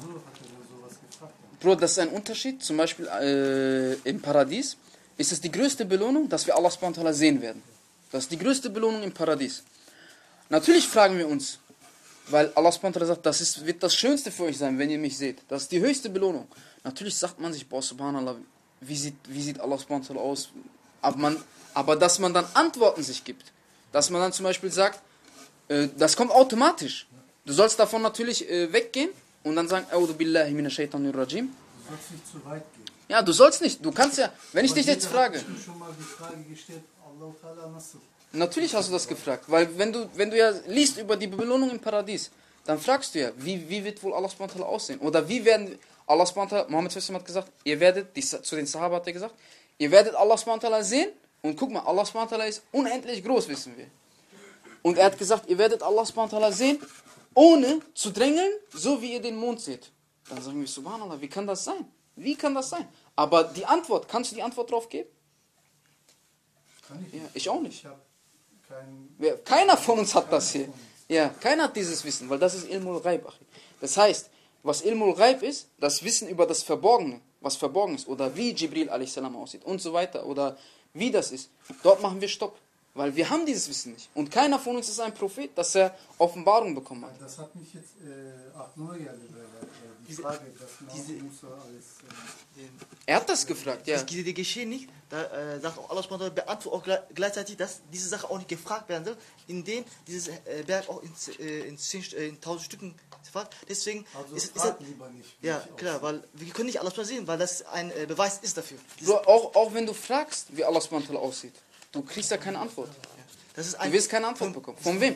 Bro, das ist ein Unterschied. Zum Beispiel äh, im Paradies ist es die größte Belohnung, dass wir Allah subhanahu sehen werden. Das ist die größte Belohnung im Paradies. Natürlich fragen wir uns, Weil Allah subhanahu sagt, das ist, wird das Schönste für euch sein, wenn ihr mich seht. Das ist die höchste Belohnung. Natürlich sagt man sich, boah, subhanallah, wie sieht, wie sieht Allah ta'ala aus? Aber, man, aber dass man dann Antworten sich gibt. Dass man dann zum Beispiel sagt, äh, das kommt automatisch. Du sollst davon natürlich äh, weggehen und dann sagen, A'udhu billahi minash shaitanir rajim. Du sollst nicht zu weit gehen. Ja, du sollst nicht. Du kannst ja, wenn ich Aber dich jetzt hat frage, bestimmt schon mal die Frage gestellt, Allah Ta'ala nasıl? natürlich hast du das gefragt, weil wenn du, wenn du ja liest über die Belohnung im Paradies, dann fragst du ja, wie, wie wird wohl Allah aussehen? Oder wie werden, Allah subhanahu ta'ala, Muhammad sallallahu hat gesagt, ihr werdet, die, zu den Sahaba hat er gesagt, ihr werdet Allah subhanahu ta'ala sehen und guck mal, Allah subhanahu ta'ala ist unendlich groß, wissen wir. Und er hat gesagt, ihr werdet Allah subhanahu ta'ala sehen, ohne zu drängeln, so wie ihr den Mond seht. Dann sagen wir, subhanallah, wie kann das sein? Wie kann das sein? Aber die Antwort, kannst du die Antwort drauf geben? Kann ich Ja, ich auch nicht. Ich. Wer- Keiner von uns hat das hier. Ja, keiner hat dieses Wissen, weil das ist Ilmul Ghaib. Das heißt, was Ilmul Ghaib ist, das Wissen über das Verborgene, was verborgen ist, oder wie Jibril a.s. aussieht und so weiter, oder wie das ist, dort machen wir Stopp. Weil wir haben dieses Wissen nicht. Und keiner von uns ist ein Prophet, dass er Offenbarung bekommen hat. Das hat mich jetzt äh, aklıma geldi böyle. Die Diese- Frage, dass diese- Musa alles. Äh, Er hat das gefragt, ja. Das diese Geschehen nicht, da äh, sagt auch Allah beantwortet auch gle- gleichzeitig, dass diese Sache auch nicht gefragt werden soll, indem dieses äh, Berg auch in, äh, in, äh, in tausend Stücken zerfällt. Deswegen also ist, ist lieber nicht. ja klar, weil wir können nicht alles mal sehen, weil das ein äh, Beweis ist dafür. Bro, auch, auch wenn du fragst, wie Allah aussieht, du kriegst ja keine Antwort. Das ist Du wirst keine Antwort bekommen. Von wem?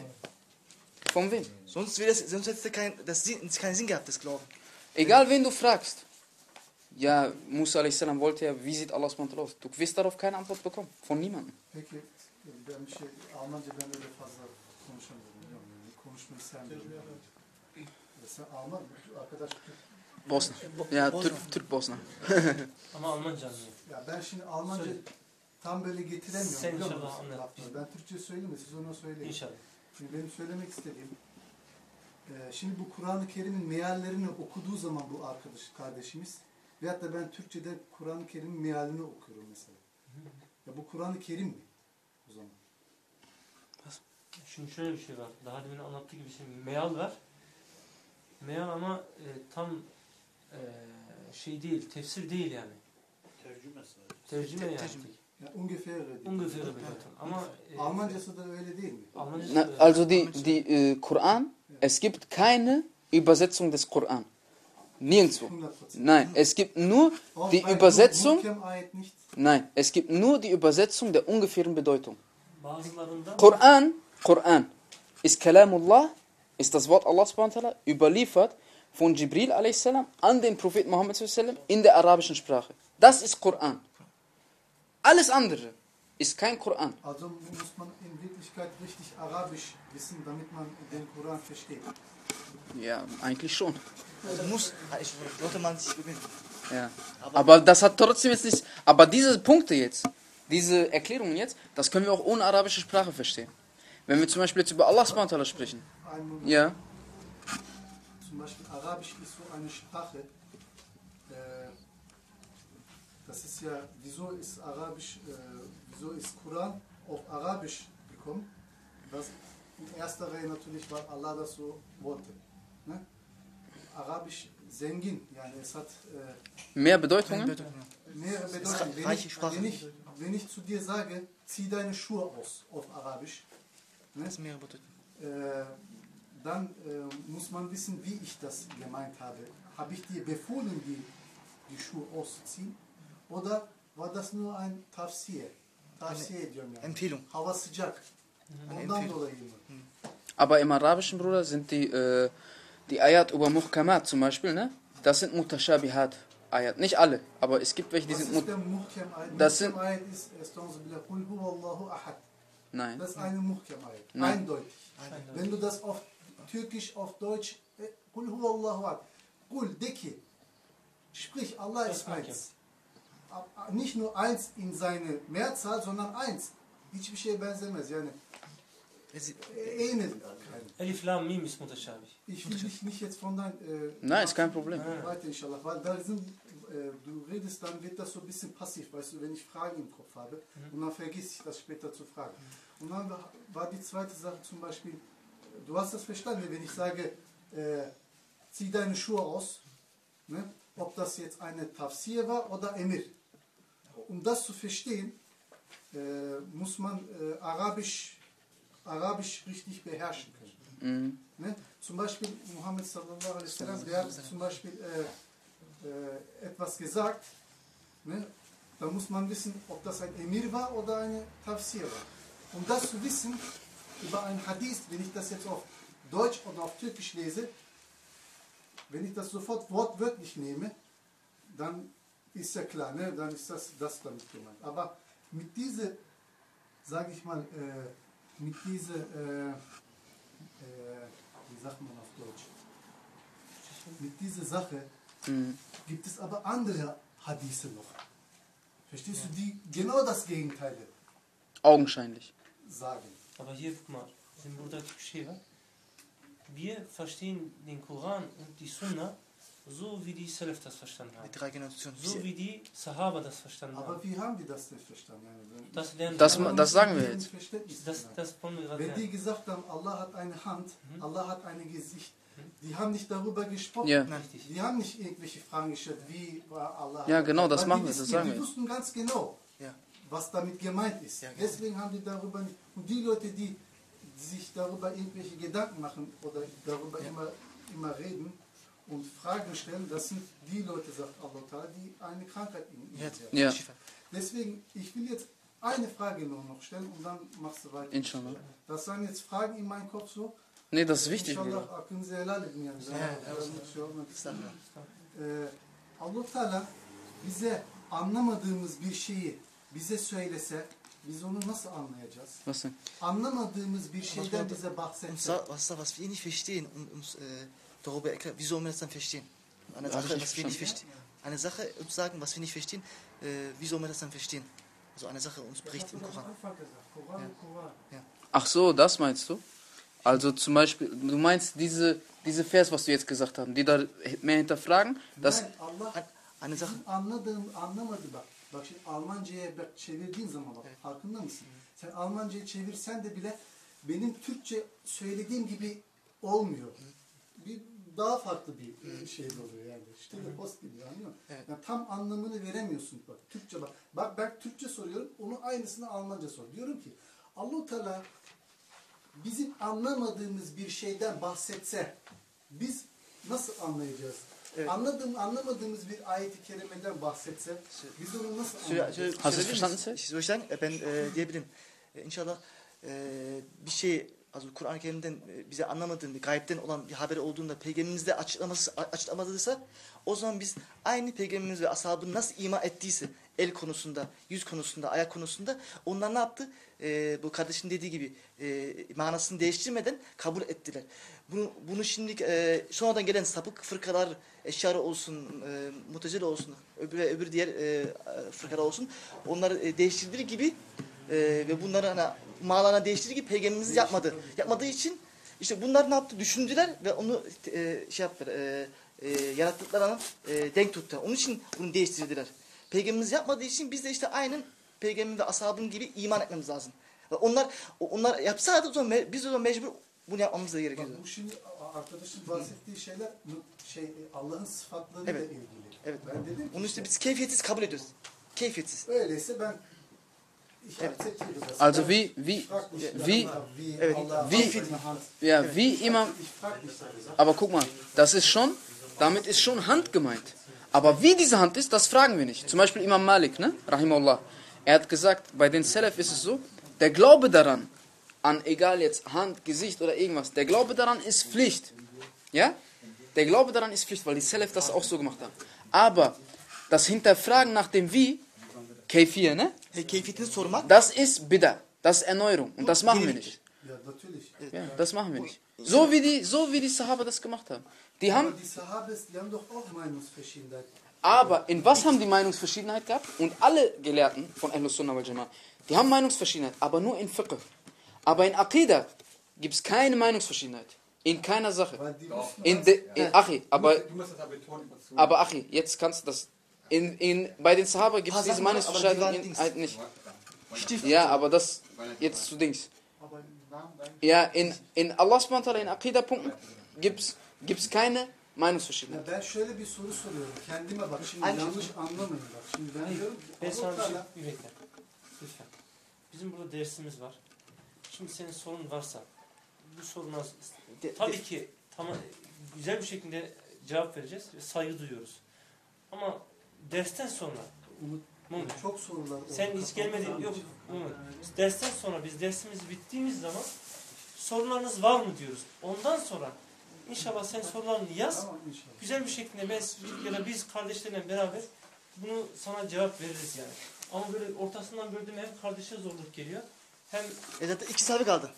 Von wem? sonst wäre das, sonst hätte es kein, das Sinn, keinen Sinn gehabt, das Glauben. Egal wen du fragst. Ja, Musa a.s. wollte ja, wie sieht Allah subhanahu wa ta'ala aus? Du wirst darauf keine Antwort bekommen. Von niemandem. Peki ben bir şey Almanca ben öyle fazla konuşamıyorum. biliyor musun? Yani konuşmayı sevmiyorum. Mesela Alman arkadaş Türk. Bosna. Ja, Türk, Türk Bosna. [laughs] Ama Almanca anlıyor. Ya ben şimdi Almanca Söyle. tam böyle getiremiyorum. Sen inşallah anlat. Ben Türkçe söyleyeyim mi? Siz ona söyleyin. İnşallah. Şimdi benim söylemek istediğim şimdi bu Kur'an-ı Kerim'in meallerini okuduğu zaman bu arkadaş kardeşimiz veyahut da ben Türkçe'de Kur'an-ı Kerim'in mealini okuyorum mesela. Ya bu Kur'an-ı Kerim mi? O zaman. Şimdi şöyle bir şey var. Daha demin anlattığı gibi şey. Meal var. Meal ama e, tam e, şey değil, tefsir değil yani. Tercüme yani. Tercüme. Ya ungefähr öyle değil. Ungefähr bedeutung. Ama e, Almancası da öyle değil mi? Almancası da- also die, die Koran, es gibt keine Übersetzung des Koran. Nirgendwo. 100%. Nein, es gibt nur die Übersetzung. Nein, es gibt nur die Übersetzung der ungefähren Bedeutung. Koran, Koran ist Kalamullah, ist das Wort Allah subhanahu wa ta'ala, überliefert von Jibril a.s. an den Propheten Muhammad in der arabischen Sprache. Das ist Koran. Alles andere ist kein Koran. Also muss man in Wirklichkeit richtig Arabisch wissen, damit man den Koran versteht. Ja, eigentlich schon. Also muss, sollte man sich gewinnen. Ja. Aber das hat trotzdem jetzt nicht. Aber diese Punkte jetzt, diese Erklärungen jetzt, das können wir auch ohne arabische Sprache verstehen. Wenn wir zum Beispiel jetzt über Allah ta'ala sprechen. Ja. Zum Beispiel Arabisch ist so eine Sprache. Äh, das ist ja, wieso ist Arabisch, äh, wieso ist Koran auf Arabisch gekommen? Das in erster Reihe natürlich, weil Allah das so wollte. Ne? Arabisch zengin, yani es hat äh, Mehr Bedeutungen? mehrere Bedeutungen. Wenn reiche ich, Sprache. wenn, ich, wenn ich zu dir sage, zieh deine Schuhe aus auf Arabisch, ne? Das ist mehrere Bedeutungen. äh, dann äh, muss man wissen, wie ich das gemeint habe. Habe ich dir befohlen, die, die Schuhe auszuziehen? Oder war das nur ein Tavsiye? Ediyorum yani. Empfehlung. Hava sıcak. Ondan Empfehlung. dolayı mı? Aber im Arabischen, Bruder, sind die, äh, die Ayat über Muhkamat zum Beispiel, ne? Das sind Mutashabihat Ayat. Nicht alle, aber es gibt welche, die Was sind ist Muhkem Ayet? Das sind- Ayet ist. Nein. Das ist eine Muhkem Ayet. Nein. Eindeutig. Wenn du das auf Türkisch, auf Deutsch, äh, Kul huvallahu ahad. Kul, de ki, sprich, Allah ist mag eins. Nicht nur eins in seine Mehrzahl, sondern eins. Hiçbir şeye benzemez yani. Äh, Eine. Elif Lam Mim ist muteşabih. Ich will dich nicht jetzt von dein... Äh, Nein, ist kein Problem. Weiter, inshallah. Weil da sind, äh, du redest, dann wird das so ein bisschen passiv, weißt du, wenn ich Fragen im Kopf habe. Und dann vergesse ich das später zu fragen. Und dann war- war die zweite Sache zum Beispiel, du hast das verstanden, wenn ich sage, äh, zieh deine Schuhe aus, ne? ob das jetzt eine Tafsir war oder Emir. Um das zu verstehen, äh, muss man äh, Arabisch, Arabisch richtig beherrschen können. Ne? Zum Beispiel Muhammad sallallahu alaihi wasallam, der hat zum Beispiel äh, äh, etwas gesagt, ne? da muss man wissen, ob das ein Emir war oder eine Tafsir war. Um das zu wissen, über ein Hadith, wenn ich das jetzt auf Deutsch oder auf Türkisch lese, wenn ich das sofort wortwörtlich nehme, dann ist ja klar, ne? dann ist das, das damit gemeint. Aber mit dieser, sage ich mal, äh, mit dieser, äh, äh, wie sagt man auf Deutsch, mit dieser Sache Mhm. gibt es aber andere Hadithe noch. Verstehst du, die genau das Gegenteil Augenscheinlich. sagen. Aber hier, guck mal, sind var. Wir verstehen den Koran und die Sunna so, wie die Salaf das verstanden haben. Die drei Generationen. So wie die Sahaba das verstanden Aber haben. wie haben die das denn verstanden? Yani, Das lernen Das- wir. das sagen wir jetzt. Das, das wollen wir gerade Wenn die lernen. gesagt haben, Allah hat eine Hand, Mhm. Allah hat ein Gesicht, die haben nicht darüber gesprochen. Ja. Richtig. Die haben nicht irgendwelche Fragen gestellt, wie war Allah. Ja, genau, das machen die wir, das sagen Die wir. wussten ganz genau, Ja. was damit gemeint ist. Ja, genau. Deswegen haben die darüber nicht. Und die Leute, die sich darüber irgendwelche Gedanken machen oder darüber immer, immer reden und Fragen stellen, das sind die Leute, sagt Allah, Ta'ala, die eine Krankheit in ihnen Ja. haben. Ja. Deswegen, ich will jetzt eine Frage nur noch stellen und dann machst du weiter. Inshallah. Das waren jetzt Fragen in meinem Kopf so. Nee, das ist wichtig. İnşallah Bruder. aklınızı helal edin yani. Ee, allah Teala bize anlamadığımız bir şeyi bize söylese biz onu nasıl anlayacağız? Was denn? Anlamadığımız bir şeyden bize bahsetse was, da, was wir nicht verstehen, um uns äh, darüber erklären, wie sollen wir das dann verstehen? Eine Sache, was wir nicht verstehen. Eine Sache uns sagen, was wir nicht verstehen, äh, wie sollen wir das dann verstehen? Also eine Sache uns bricht im Koran. Koran, Ja. Koran. Ach so, das meinst du? Also zum Beispiel, du meinst diese, diese Vers, was du jetzt gesagt hast, die da mehr hinterfragen, dass Nein, Allah Ein- Eine Sache, anladığım anlamadı bak. Bak şimdi Almanca'ya bak çevirdiğin zaman bak farkında mısın? Sen Almanca'yı çevirsen de bile benim Türkçe söylediğim gibi olmuyor. Bir daha farklı bir şey oluyor yani. İşte de post gibi anlıyor musun? Evet. Yani tam anlamını veremiyorsun bak. Türkçe bak. Bak ben Türkçe soruyorum. Onun aynısını Almanca sor. Diyorum ki Allah Teala bizim anlamadığımız bir şeyden bahsetse biz nasıl anlayacağız? Evet. Anladığım, anlamadığımız bir ayeti kerimeden bahsetse biz onu nasıl anlayacağız? Ich soll ich sagen, Äh, ben e, diyebilirim. E, inşallah e, bir şey, also Kur'an-ı Kerim'den e, bize anlamadığın, bir gayipten olan bir haber olduğunda peygamberimizde açıklaması, açıklamadıysa o zaman biz aynı peygamberimiz ve ashabın nasıl iman ettiyse el konusunda, yüz konusunda, ayak konusunda onlar ne yaptı? E, bu kardeşin dediği gibi e, manasını değiştirmeden kabul ettiler. Bunu, bunu şimdi e, sonradan gelen sapık fırkalar, eşyarı olsun, e, mutezile olsun, öbür, öbür diğer e, fırkalar olsun. Onları e, değiştirdiği gibi e, ve bunları hani mağlarına değiştirdiği gibi peygamberimiz yapmadı. Yapmadığı için işte bunlar ne yaptı? Düşündüler ve onu e, şey yaptılar. E, e, yarattıklarına e, denk tuttular. Onun için bunu değiştirdiler. Peygamberimiz yapmadığı için biz de işte aynen peygamber ve ashabın gibi iman etmemiz lazım. Onlar onlar yapsaydı o zaman biz o zaman mecbur bunu yapmamız da gerekiyordu. Bak bu şimdi arkadaşın bahsettiği şeyler şey Allah'ın sıfatlarıyla Evet. ilgili. Evet. Ben dedim ki Onu işte biz keyfiyetsiz kabul ediyoruz. Keyfiyetsiz. öyleyse ben. Also wie, wie, wie, wie Hand. ja, wie immer, aber guck mal, das ist schon, damit ist schon Hand gemeint. Aber wie diese Hand ist, das fragen wir nicht. Zum Beispiel Imam Malik, ne? Rahimullah. Er hat gesagt, bei den Salaf ist es so, der Glaube daran, an egal jetzt Hand, Gesicht oder irgendwas, der Glaube daran ist Pflicht. Ja? Der Glaube daran ist Pflicht, weil die Salaf das auch so gemacht haben. Aber das Hinterfragen nach dem Wie, K4, ne? Hey, keyfiyetini sormak Das ist Bida. Das ist Erneuerung. Und das machen wir nicht. Ja natürlich. Ja, das machen wir nicht. So wie die, so wie die Sahaba das gemacht haben. Die Aber haben, die Sahabes, die haben doch auch Meinungsverschiedenheit. aber in was haben die Meinungsverschiedenheit gehabt? Und alle Gelehrten von Ahlus Sunnah wal Jama'ah, die haben Meinungsverschiedenheit, aber nur in Fiqh. Aber in Aqidah gibt es keine Meinungsverschiedenheit. In keiner Sache. In, de, in Achi, aber, aber aber Achi, jetzt kannst du das. In, in, bei den Sahaba gibt es diese Dings. halt nicht. Stift. Ja, aber das jetzt zu Dings. Ja, in, in Allah subhanahu in Aqidah-Punkten gibt's gibt's keine Meinungsverschiedenheit. ben şöyle bir soru soruyorum. Kendime bak şimdi Aynı yanlış anlamayın bak. Şimdi ben diyorum ki Ben sana bir şey Allah bir bekle. Lütfen. Bizim burada dersimiz var. Şimdi senin sorun varsa bu soruna De- tabii ki tamam güzel bir şekilde cevap vereceğiz ve saygı duyuyoruz. Ama dersten sonra Umut, Mehmet, çok sorular sen hiç gelmedin yok Mehmet. Dersten sonra biz dersimiz bittiğimiz zaman sorularınız var mı diyoruz. Ondan sonra inşallah sen sorularını yaz. Tamam güzel bir şekilde ben ya da biz kardeşlerle beraber bunu sana cevap veririz yani. Ama böyle ortasından gördüğüm hem kardeşe zorluk geliyor hem E zaten iki sahibi kaldı.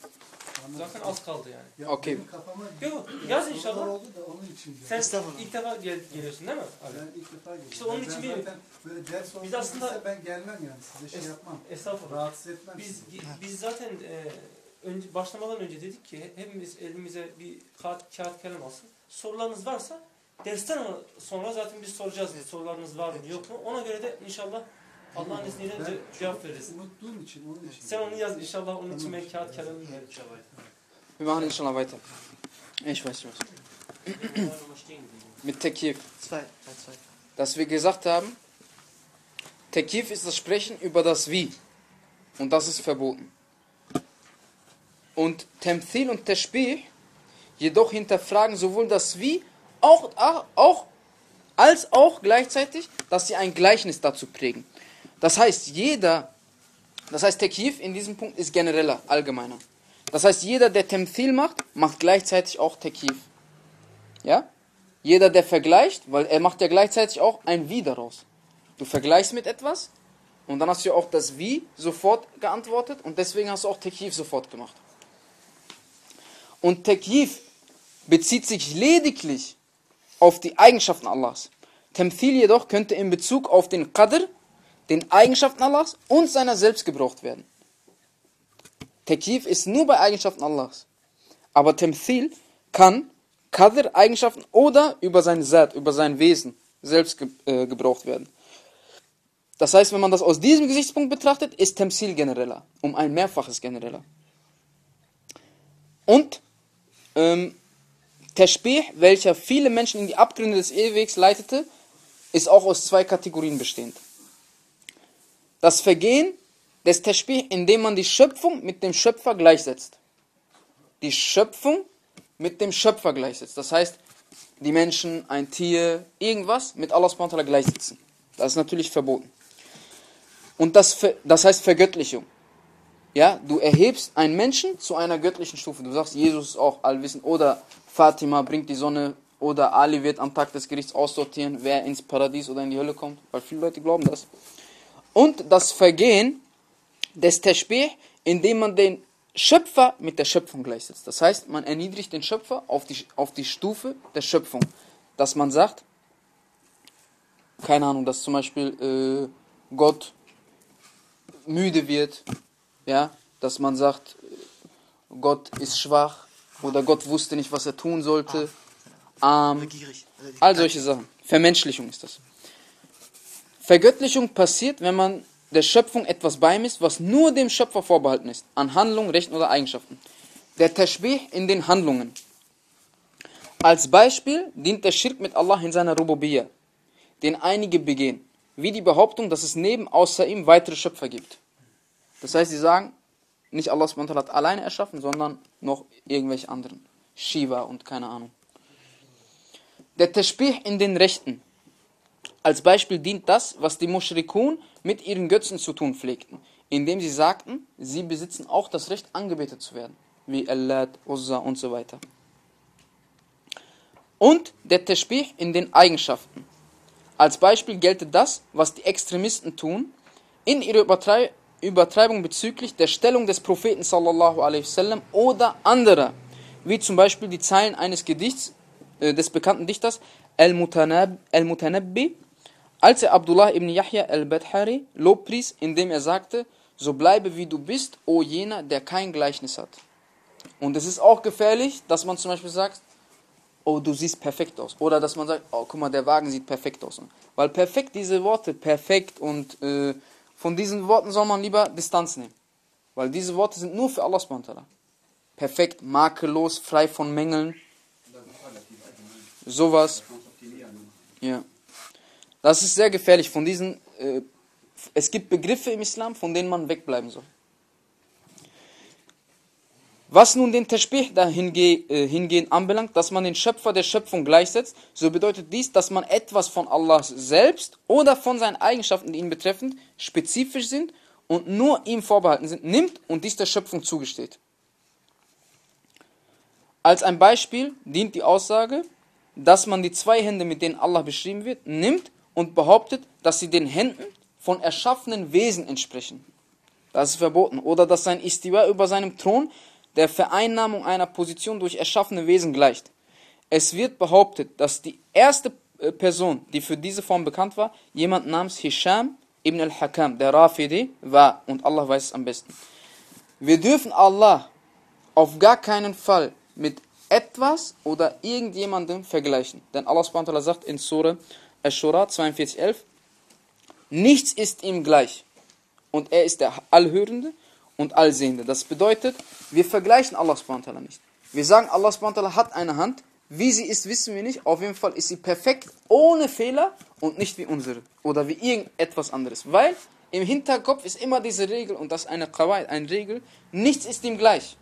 Zaten az kaldı yani. Ya Okey. benim kafama Yok yaz sorular inşallah. oldu da onun için. diyorum. Sen Estağfurullah. ilk defa gel, geliyorsun değil mi? Abi? Ben ilk defa geliyorum. İşte onun Ben için bir- zaten böyle ders Biz aslında- aslında ben gelmem yani size şey Es- yapmam. Estağfurullah. Rahatsız etmem Biz sizi. biz zaten e, önce başlamadan önce dedik ki hepimiz elimize bir kağıt, kağıt kalem alsın. Sorularınız varsa dersten sonra zaten biz soracağız sorularınız var mı yok mu. Ona göre de inşallah Allah'ın izniyle Ben ce- cevap veririz. Unuttuğum için onun için. Sen onu yaz inşallah onun için ben kağıt kalem veririm. Wir machen inshallah weiter. Ich weiß nicht was. Mit Tekif. Zwei. Dass wir gesagt haben, Tekif ist das Sprechen über das Wie. Und das ist verboten. Und Temthil und Tashbih jedoch hinterfragen sowohl das Wie auch, auch, als auch gleichzeitig, dass sie ein Gleichnis dazu prägen. Das heißt, jeder, das heißt, Tekif in diesem Punkt ist genereller, allgemeiner. Das heißt, jeder, der Temthil macht, macht gleichzeitig auch Tekif. Ja? Jeder, der vergleicht, weil er macht ja gleichzeitig auch ein Wie daraus. Du vergleichst mit etwas und dann hast du ja auch das Wie sofort geantwortet und deswegen hast du auch Tekif sofort gemacht. Und Tekif bezieht sich lediglich auf die Eigenschaften Allahs. Temthil jedoch könnte in Bezug auf den Qadr, den Eigenschaften Allahs und seiner selbst gebraucht werden. Tekif ist nur bei Eigenschaften Allahs. Aber Temthil kann Qadr, Eigenschaften oder über sein Sat, über sein Wesen selbst ge äh, gebraucht werden. Das heißt, wenn man das aus diesem Gesichtspunkt betrachtet, ist Temsil genereller, um ein Mehrfaches genereller. Und ähm, Tashbih, welcher viele Menschen in die Abgründe des Ehewegs leitete, ist auch aus zwei Kategorien bestehend. Das Vergehen des Tashbih, indem man die Schöpfung mit dem Schöpfer gleichsetzt. Die Schöpfung mit dem Schöpfer gleichsetzt. Das heißt, die Menschen, ein Tier, irgendwas mit Allah subhanahu gleichsetzen. Das ist natürlich verboten. Und das, das heißt Vergöttlichung. Ja, du erhebst einen Menschen zu einer göttlichen Stufe. Du sagst, Jesus ist auch allwissend oder Fatima bringt die Sonne oder Ali wird am Tag des Gerichts aussortieren, wer ins Paradies oder in die Hölle kommt, weil viele Leute glauben das. Und das Vergehen des Tashbih, indem man den Schöpfer mit der Schöpfung gleichsetzt. Das heißt, man erniedrigt den Schöpfer auf die, auf die Stufe der Schöpfung. Dass man sagt, keine Ahnung, dass zum Beispiel äh, Gott müde wird, ja, dass man sagt, Gott ist schwach oder Gott wusste nicht, was er tun sollte, arm, gierig. Also die- All solche Sachen. Vermenschlichung ist das. Vergöttlichung passiert, wenn man der Schöpfung etwas beimisst, was nur dem Schöpfer vorbehalten ist, an Handlungen, Rechten oder Eigenschaften. Der Tashbih in den Handlungen. Als Beispiel dient der Schirk mit Allah in seiner Rububiyya, den einige begehen, wie die Behauptung, dass es neben außer ihm weitere Schöpfer gibt. Das heißt, sie sagen, nicht Allah hat alleine erschaffen, sondern noch irgendwelche anderen. Shiva und keine Ahnung. Der Tashbih in den Rechten. Als Beispiel dient das, was die Mushrikun mit ihren Götzen zu tun pflegten, indem sie sagten, sie besitzen auch das Recht, angebetet zu werden, wie Allat, Uzza und so weiter. Und der Tashbih in den Eigenschaften. Als Beispiel gelte das, was die Extremisten tun, in ihrer Übertrei Übertreibung bezüglich der Stellung des Propheten sallallahu alaihi wasallam oder anderer, wie zum Beispiel die Zeilen eines Gedichts äh, des bekannten Dichters Al-Mutanab- Al-Mutanabbi, als er Abdullah ibn Yahya al-Badhari lobpries, indem er sagte, so bleibe wie du bist, o jener, der kein Gleichnis hat. Und es ist auch gefährlich, dass man zum Beispiel sagt, oh, du siehst perfekt aus. Oder dass man sagt, oh, guck mal, der Wagen sieht perfekt aus. Weil perfekt, diese Worte, perfekt und äh, von diesen Worten soll man lieber Distanz nehmen. Weil diese Worte sind nur für Allah ta'ala. Perfekt, makellos, frei von Mängeln. Sowas. Ja. Das ist sehr gefährlich. Von diesen, äh, es gibt Begriffe im Islam, von denen man wegbleiben soll. Was nun den Tashbih dahingehend äh, hingehend anbelangt, dass man den Schöpfer der Schöpfung gleichsetzt, so bedeutet dies, dass man etwas von Allah selbst oder von seinen Eigenschaften, die ihn betreffend, spezifisch sind und nur ihm vorbehalten sind, nimmt und dies der Schöpfung zugesteht. Als ein Beispiel dient die Aussage, dass man die zwei Hände, mit denen Allah beschrieben wird, nimmt und behauptet, dass sie den Händen von erschaffenen Wesen entsprechen. Das ist verboten. Oder dass sein Istiwa über seinem Thron der Vereinnahmung einer Position durch erschaffene Wesen gleicht. Es wird behauptet, dass die erste äh, Person, die für diese Form bekannt war, jemand namens Hisham ibn al-Hakam, der Rafidi, war. Und Allah weiß es am besten. Wir dürfen Allah auf gar keinen Fall mit etwas oder irgendjemandem vergleichen. Denn Allah sagt in Surah Ash-Shura 42,11 Nichts ist ihm gleich. Und er ist der Allhörende und Allsehende. Das bedeutet, wir vergleichen Allah subhanahu nicht. Wir sagen, Allah subhanahu hat eine Hand. Wie sie ist, wissen wir nicht. Auf jeden Fall ist sie perfekt, ohne Fehler und nicht wie unsere. Oder wie irgendetwas anderes. Weil im Hinterkopf ist immer diese Regel, und das ist eine Qawaid, eine Regel, nichts ist ihm gleich.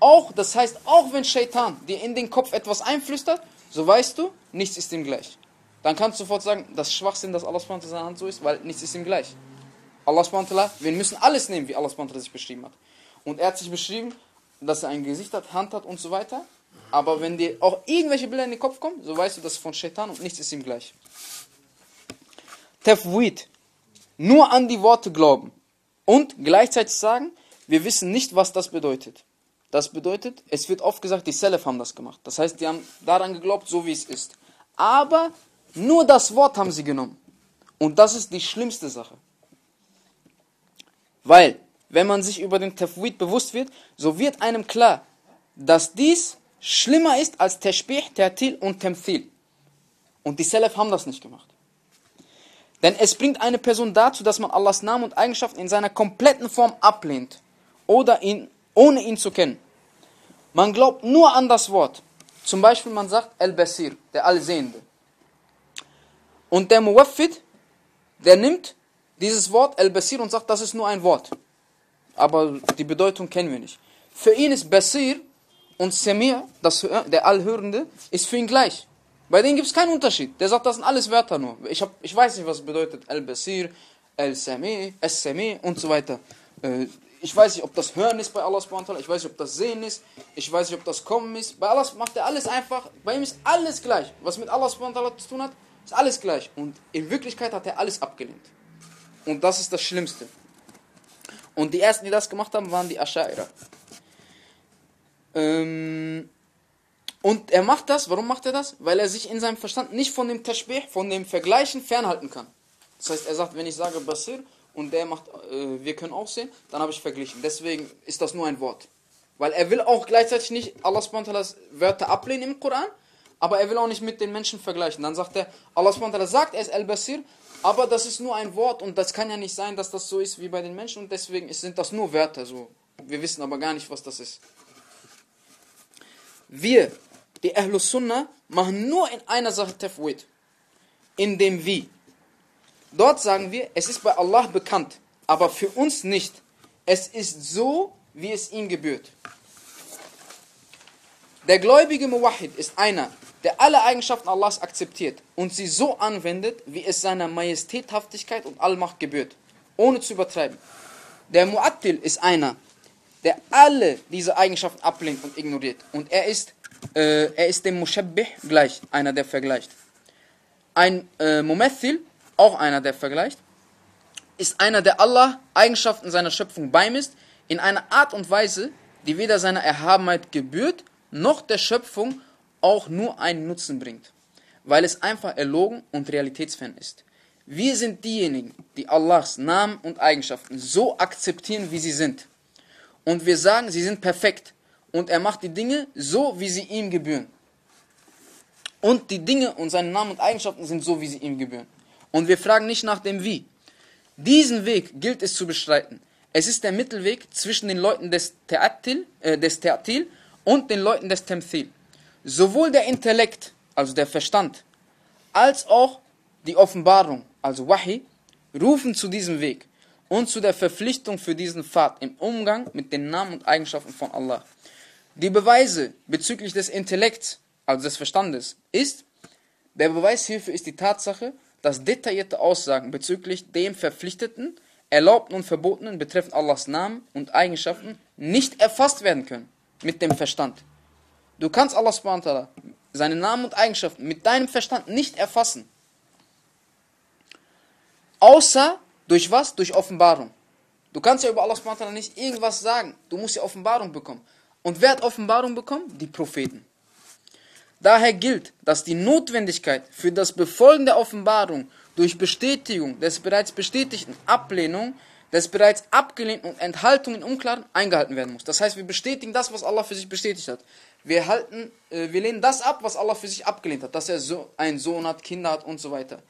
Auch, das heißt, auch wenn Shaitan dir in den Kopf etwas einflüstert, so weißt du, nichts ist ihm gleich. Dann kannst du sofort sagen, das Schwachsinn, dass Allah subhanahu seine Hand so ist, weil nichts ist ihm gleich. Allah subhanahu wir müssen alles nehmen, wie Allah subhanahu sich beschrieben hat. Und er hat sich beschrieben, dass er ein Gesicht hat, Hand hat und so weiter. Aber wenn dir auch irgendwelche Bilder in den Kopf kommen, so weißt du, das ist von Shaitan und nichts ist ihm gleich. Tafwid. Nur an die Worte glauben. Und gleichzeitig sagen, wir wissen nicht, was das bedeutet. Das bedeutet, es wird oft gesagt, die Salaf haben das gemacht. Das heißt, die haben daran geglaubt, so wie es ist. Aber nur das Wort haben sie genommen. Und das ist die schlimmste Sache. Weil, wenn man sich über den Tafwid bewusst wird, so wird einem klar, dass dies schlimmer ist als Tashbih, Tertil und Temthil. Und die Salaf haben das nicht gemacht. Denn es bringt eine Person dazu, dass man Allahs Namen und Eigenschaften in seiner kompletten Form ablehnt oder ihn, ohne ihn zu kennen. Man glaubt nur an das Wort. Zum Beispiel man sagt El-Basir, der Allsehende. Und der Muwaffid, der nimmt dieses Wort El-Basir und sagt, das ist nur ein Wort. Aber die Bedeutung kennen wir nicht. Für ihn ist Basir und Semir, das, der Allhörende, ist für ihn gleich. Bei denen gibt es keinen Unterschied. Der sagt, das sind alles Wörter nur. Ich, hab, ich weiß nicht, was bedeutet. El-Basir, El-Sami, Es-Sami und so weiter. Äh, ich weiß nicht, ob das Hören ist bei Allah Ich weiß nicht, ob das Sehen ist. Ich weiß nicht, ob das Kommen ist. Bei Allah macht er alles einfach. Bei ihm ist alles gleich. Was mit Allah zu tun hat, ist alles gleich. Und in Wirklichkeit hat er alles abgelehnt. Und das ist das Schlimmste. Und die ersten, die das gemacht haben, waren die Aschaira. Ähm, und er macht das, warum macht er das? Weil er sich in seinem Verstand nicht von dem Tashbih, von dem Vergleichen fernhalten kann. Das heißt, er sagt, wenn ich sage Basir und der macht, äh, wir können auch sehen, dann habe ich verglichen. Deswegen ist das nur ein Wort. Weil er will auch gleichzeitig nicht Allahs Wörter ablehnen im Koran, aber er will auch nicht mit den Menschen vergleichen. Dann sagt er, Allah sagt, er ist Al-Basir, aber das ist nur ein Wort und das kann ja nicht sein, dass das so ist wie bei den Menschen und deswegen sind das nur Wörter. So. Wir wissen aber gar nicht, was das ist. Wir, die Ahlus Sunnah, machen nur in einer Sache Tafwid. In dem Wie. Dort sagen wir, es ist bei Allah bekannt, aber für uns nicht. Es ist so, wie es ihm gebührt. Der gläubige Muwahid ist einer, der alle Eigenschaften Allahs akzeptiert und sie so anwendet, wie es seiner Majestäthaftigkeit und Allmacht gebührt, ohne zu übertreiben. Der Mu'attil ist einer, der alle diese Eigenschaften ablehnt und ignoriert. Und er ist, äh, er ist dem Mushabbih gleich, einer, der vergleicht. Ein äh, Mumathil, auch einer, der vergleicht, ist einer, der Allah Eigenschaften seiner Schöpfung beimisst, in einer Art und Weise, die weder seiner Erhabenheit gebührt, noch der Schöpfung auch nur einen Nutzen bringt, weil es einfach erlogen und realitätsfern ist. Wir sind diejenigen, die Allahs Namen und Eigenschaften so akzeptieren, wie sie sind. Und wir sagen, sie sind perfekt. Und er macht die Dinge so, wie sie ihm gebühren. Und die Dinge und seine Namen und Eigenschaften sind so, wie sie ihm gebühren. Und wir fragen nicht nach dem Wie. Diesen Weg gilt es zu bestreiten. es ist der Mittelweg zwischen den Leuten des Ta'attil, äh, und den Leuten des Temthil. Sowohl der Intellekt, also der Verstand, als auch die Offenbarung, also Wahi, rufen zu diesem Weg und zu der Verpflichtung für diesen Pfad im Umgang mit den Namen und Eigenschaften von Allah. Die Beweise bezüglich des Intellekts, also des Verstandes, ist, der Beweis hierfür ist die Tatsache, dass detaillierte Aussagen bezüglich dem Verpflichteten, Erlaubten und Verbotenen betreffend Allahs Namen und Eigenschaften nicht erfasst werden können mit dem Verstand. Du kannst Allah subhanahu seine Namen und Eigenschaften mit deinem Verstand nicht erfassen. Außer durch was? Durch Offenbarung. Du kannst ja über Allah subhanahu nicht irgendwas sagen. Du musst ja Offenbarung bekommen. Und wer hat Offenbarung bekommen? Die Propheten. Daher gilt, dass die Notwendigkeit für das Befolgen der Offenbarung durch Bestätigung des bereits bestätigten Ablehnung des bereits abgelehnten und Enthaltung in Unklaren eingehalten werden muss. Das heißt, wir bestätigen das, was Allah für sich bestätigt hat. Wir, halten, äh, wir lehnen das ab, was Allah für sich abgelehnt hat, dass er so einen Sohn hat, Kinder hat und so weiter.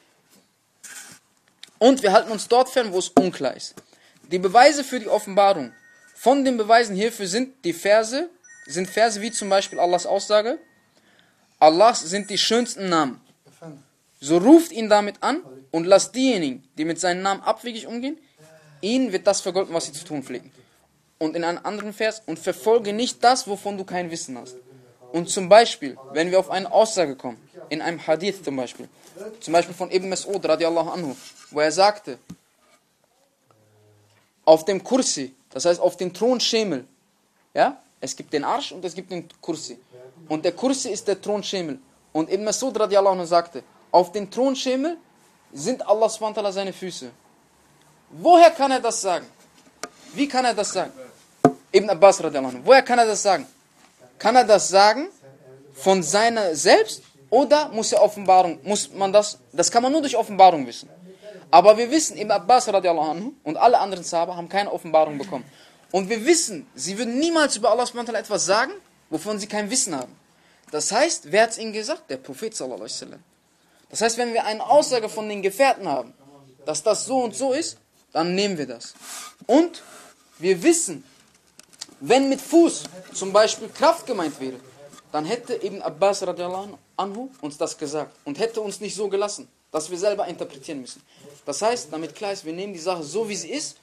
Und wir halten uns dort fern, wo es unklar ist. Die Beweise für die Offenbarung. Von den Beweisen hierfür sind die Verse, sind Verse wie zum Beispiel Allahs Aussage, Allahs sind die schönsten Namen. So ruft ihn damit an und lasst diejenigen, die mit seinen Namen abwegig umgehen, ihnen wird das vergolten, was sie zu tun pflegen. Und in einem anderen Vers, und verfolge nicht das, wovon du kein Wissen hast. Und zum Beispiel, wenn wir auf eine Aussage kommen, in einem Hadith zum Beispiel, zum Beispiel von Ibn Mas'ud radiallahu anhu, wo er sagte, auf dem Kursi, das heißt auf dem Thronschemel, ja, es gibt den Arsch und es gibt den Kursi. Und der Kursi ist der Thronschemel. Und Ibn Mas'ud radiallahu anhu sagte, auf dem Thronschemel sind Allah seine Füße. Woher kann er das sagen? Wie kann er das sagen? Ibn Abbas radiallahu anhu. Woher kann er das sagen? Kann er das sagen von seiner selbst oder muss er Offenbarung, muss man das, das kann man nur durch Offenbarung wissen. Aber wir wissen, Ibn Abbas radiallahu anhu und alle anderen Sahaba haben keine Offenbarung bekommen. Und wir wissen, sie würden niemals über Allah SWT etwas sagen, wovon sie kein Wissen haben. Das heißt, wer hat es ihnen gesagt? Der Prophet sallallahu alaihi wasallam. Das heißt, wenn wir eine Aussage von den Gefährten haben, dass das so und so ist, dann nehmen wir das. Und wir wissen, wenn mit Fuß zum Beispiel Kraft gemeint wäre, dann hätte eben Abbas anhu uns das gesagt und hätte uns nicht so gelassen, dass wir selber interpretieren müssen. Das heißt, damit klar ist, wir nehmen die Sache so, wie sie ist,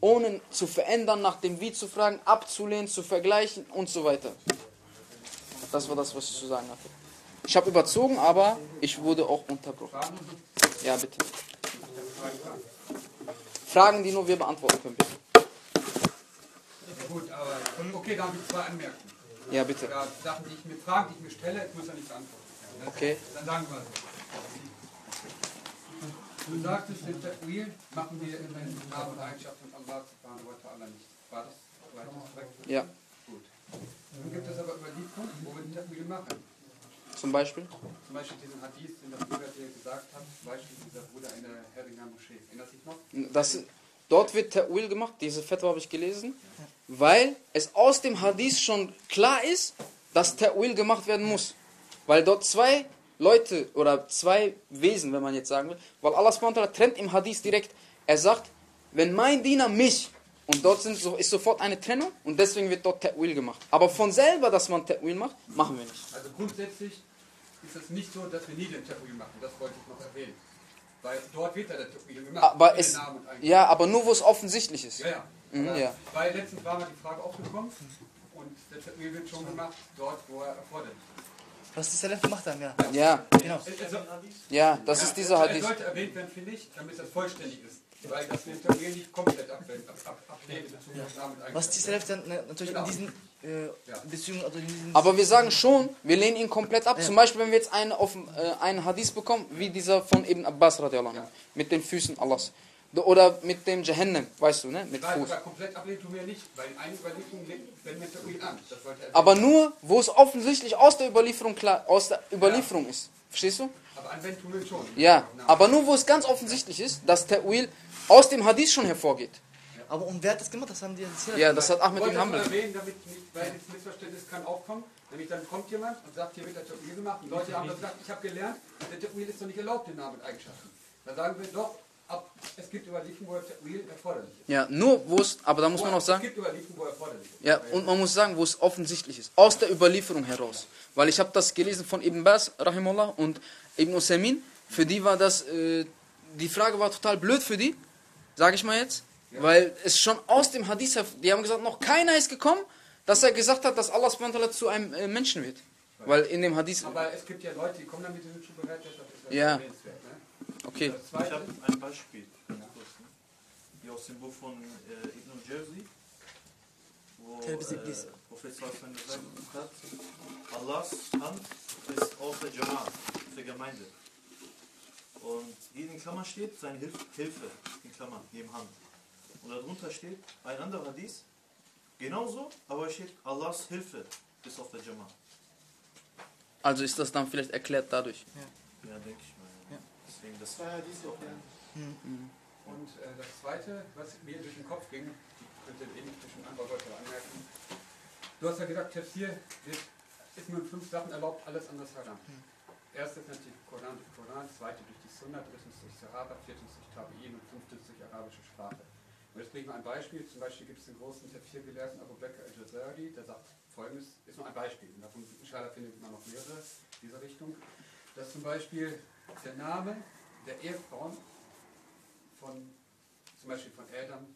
ohne zu verändern, nach dem Wie zu fragen, abzulehnen, zu vergleichen und so weiter. Das war das, was ich zu sagen hatte. Ich habe überzogen, aber ich wurde auch unterbrochen. Ja, bitte. Fragen, die nur wir beantworten können, bitte. Gut, aber okay, dann habe ich zwei Anmerkungen. Ja, bitte. Ja, Sachen, die ich mir Fragen, die ich mir stelle, ich muss ja nicht können, ne? Okay. Dann sagen wir Du sagtest, den Ta'wil machen wir in den Namen und Eigenschaften von Allah subhanahu wa ta'ala nicht. War das war das korrekt? Ja, Gut. Nun gibt es aber Überlieferungen, wo wir den Ta'wil machen. zum Beispiel. Zum Beispiel diesen Hadith, den der Bruder dir gesagt hat, zum Beispiel dieser Bruder in der Heringer Moschee. Erinnert sich noch? Das, dort wird Ta'wil gemacht, diese Fatwa habe ich gelesen, weil es aus dem Hadith schon klar ist, dass Ta'wil gemacht werden muss. Weil dort zwei Leute oder zwei Wesen, wenn man jetzt sagen will, weil Allah SWT trennt im Hadith direkt, er sagt, wenn mein Diener mich, und dort sind so, ist sofort eine Trennung und deswegen wird dort Ta'wil gemacht. Aber von selber, dass man Ta'wil macht, machen wir nicht. Also grundsätzlich ist es nicht so, dass wir nie den Ta'wil machen. Das wollte ich noch erwähnen. Weil dort wird ja der Ta'wil gemacht. Aber es, ja, aber nur wo es offensichtlich ist. Ja, ja. Mhm, ja. Weil letztens war mal die Frage aufgekommen und der Ta'wil wird schon gemacht, dort wo er erfordert ist. Was die Salaf gemacht haben, ja. Ja, Genau. Also, ja, das ist dieser Er Hadith. sollte erwähnt werden, finde ich, damit das vollständig ist. Weil das den Ta'wil nicht komplett ab, ab, in Bezug auf Namen und Eigenschaften. Was die Salaf dann ne, natürlich in Genau. diesen äh, Beziehungen, also in diesen Aber wir sagen schon, wir lehnen ihn komplett ab. Zum Beispiel, wenn wir jetzt einen, auf, äh, einen Hadith bekommen, wie dieser von Ibn Abbas, radiallahu anhu, mit den Füßen Allahs. Oder mit dem Jahannam, weißt du, ne? Mit Nein, Fuß. aber komplett ablehnen tun wir nicht, weil in einigen Überlieferungen wenden wir Ta'wil an. Das Aber nur, wo es offensichtlich aus der Überlieferung klar, aus der Überlieferung ist. Verstehst du? Aber anwenden tun wir schon. Ja, Na, aber nur, wo es ganz offensichtlich ist, dass Ta'wil aus dem Hadith schon hervorgeht. Aber und wer hat das gemacht? Das haben die Salaf Ja, das hat Ahmed das nur Hanbal. erwähnen, damit nicht, weil jetzt Missverständnis kann aufkommen. Nämlich dann kommt jemand und sagt, hier wird der Ta'wil gemacht. Und Leute haben gesagt, ich habe gelernt, der Ta'wil ist doch nicht erlaubt, den Namen und Eigenschaften. Dann sagen wir doch, ab, es gibt Überlieferungen, wo Ta'wil erforderlich ist. Ja, nur wo es, aber da muss man auch Es sagen, gibt Überlieferungen, wo erforderlich ist. ja, und man muss sagen, wo es offensichtlich ist. Aus der Überlieferung heraus. Weil ich habe das gelesen von Ibn Bas, Rahimullah, und Ibn Usaymin. Für die war das, äh, die Frage war total blöd für die, sage ich mal jetzt. Weil es schon aus dem Hadith, die haben gesagt, noch keiner ist gekommen, dass er gesagt hat, dass Allah ta'ala zu einem äh, Menschen wird. Weil in dem Hadith, Aber es gibt ja Leute, die kommen damit in die Schuberät, deshalb ist das Ja. Okay, Ich habe ein Beispiel, ganz kurz, ne? hier aus dem Buch von äh, Ibn Jersey, wo äh. Prophet Sallallahu gesagt hat, Allahs Hand ist auf der Jamaat, auf der Gemeinde. Und hier in Klammern steht seine Hilf Hilfe, in Klammern, neben Hand. Und darunter steht ein anderer Hadith, genauso, aber es steht Allahs Hilfe ist auf der Jamaat. also ist das dann vielleicht erklärt dadurch. Ja, denke ich. Ja. Ja. Deswegen das Zwei Hadithe auch lernen. und äh, das zweite, was mir durch den Kopf ging, könnte eh nicht zwischen andere Leute anmerken. Du hast ja gesagt, Tafsir wird, ist nur in fünf Sachen erlaubt, alles anders haram. Erstes natürlich Koran durch Koran, zweite durch die Sunna, drittens durch Sahaba, viertens durch Tabi'in und fünftens durch arabische Sprache. Und jetzt bringe ich mal ein Beispiel. Zum Beispiel gibt es den großen Tafsir-Gelehrten Abu Bakr al-Jazari, der sagt folgendes, ist nur ein Beispiel. Und davon inshallah findet man noch mehrere in dieser Richtung. Dass zum Beispiel der Name der Ehefrauen von, zum Beispiel von Adam,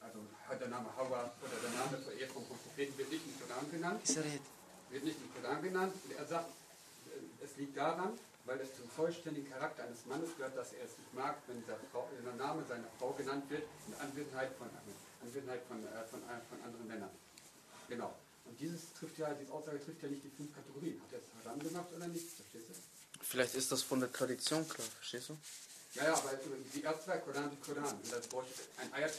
also der Name Hawa oder der Name der Ehefrau vom Propheten wird nicht im Koran genannt wird nicht im Koran genannt. Und er sagt, es liegt daran, weil es zum vollständigen Charakter eines Mannes gehört, dass er es nicht mag, wenn der, Frau, wenn der Name seiner Frau genannt wird, in Anwesenheit von, Anwesenheit von, äh, von, äh, von anderen Männern. Genau. Und dieses trifft ja, diese Aussage trifft ja nicht die fünf Kategorien. Hat er es Haram gemacht oder nicht? Verstehst du? Vielleicht ist das von der Tradition klar, verstehst du? Ja, ja, aber die zwei Koran, die Koran. Und das ich ein Ayat.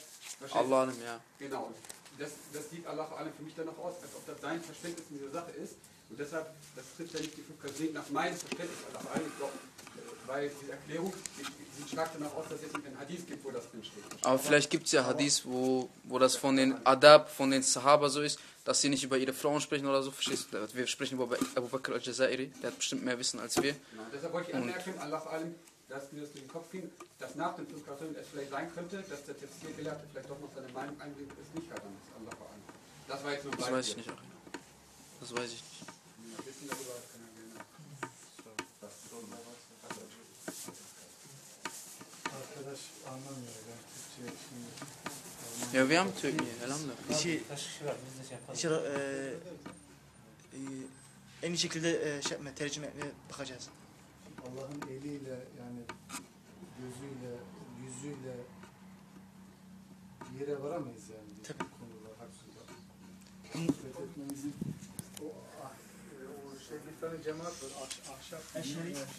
Allah, ja. Genau. Das, das sieht Allah allem für mich dann noch aus, als ob das sein Verständnis in dieser Sache ist. Und deshalb, das trifft ja nicht die fünf Kategorien nach meinem Verständnis Allah allem. Ich glaube, äh, weil diese Erklärung die, sieht stark danach aus, dass es einen Hadith gibt, wo das drin steht. Aber vielleicht gibt es ja Hadith, wo, wo das von den Adab, von den Sahaba so ist, dass sie nicht über ihre Frauen sprechen oder so, verstehst du? Wir sprechen über Abu Bakr al-Jazairi, der hat bestimmt mehr Wissen als wir. Genau. Deshalb wollte ich anmerken, Allah vor allem, dass mir das durch den Kopf ging, dass nach fünf Kategorien es vielleicht sein könnte, dass der Tafsir-Gelehrte vielleicht doch noch seine Meinung einbringt, ist nicht haram ist. Allah vor allem. Das war jetzt nur ein Das Beispiel. weiß ich nicht. Achim. Das weiß ich nicht. Ja, Wissen darüber kann er gerne. Arkadaş anlamıyor. Ben Türkçe şimdi Övüyor mu Türkiye? Elhamdülillah. Şey- işi, işi şey, e, e, en iyi şekilde e, şey yapma, tercüme etmeye bakacağız. Allah'ın eliyle yani gözüyle, yüzüyle bir yere varamayız yani. Bir Tabii. Konular hakkında. Sohbet etmemizin o, ah, e, o şey bir tane cemaat var. Ah, ahşap. Eşerik.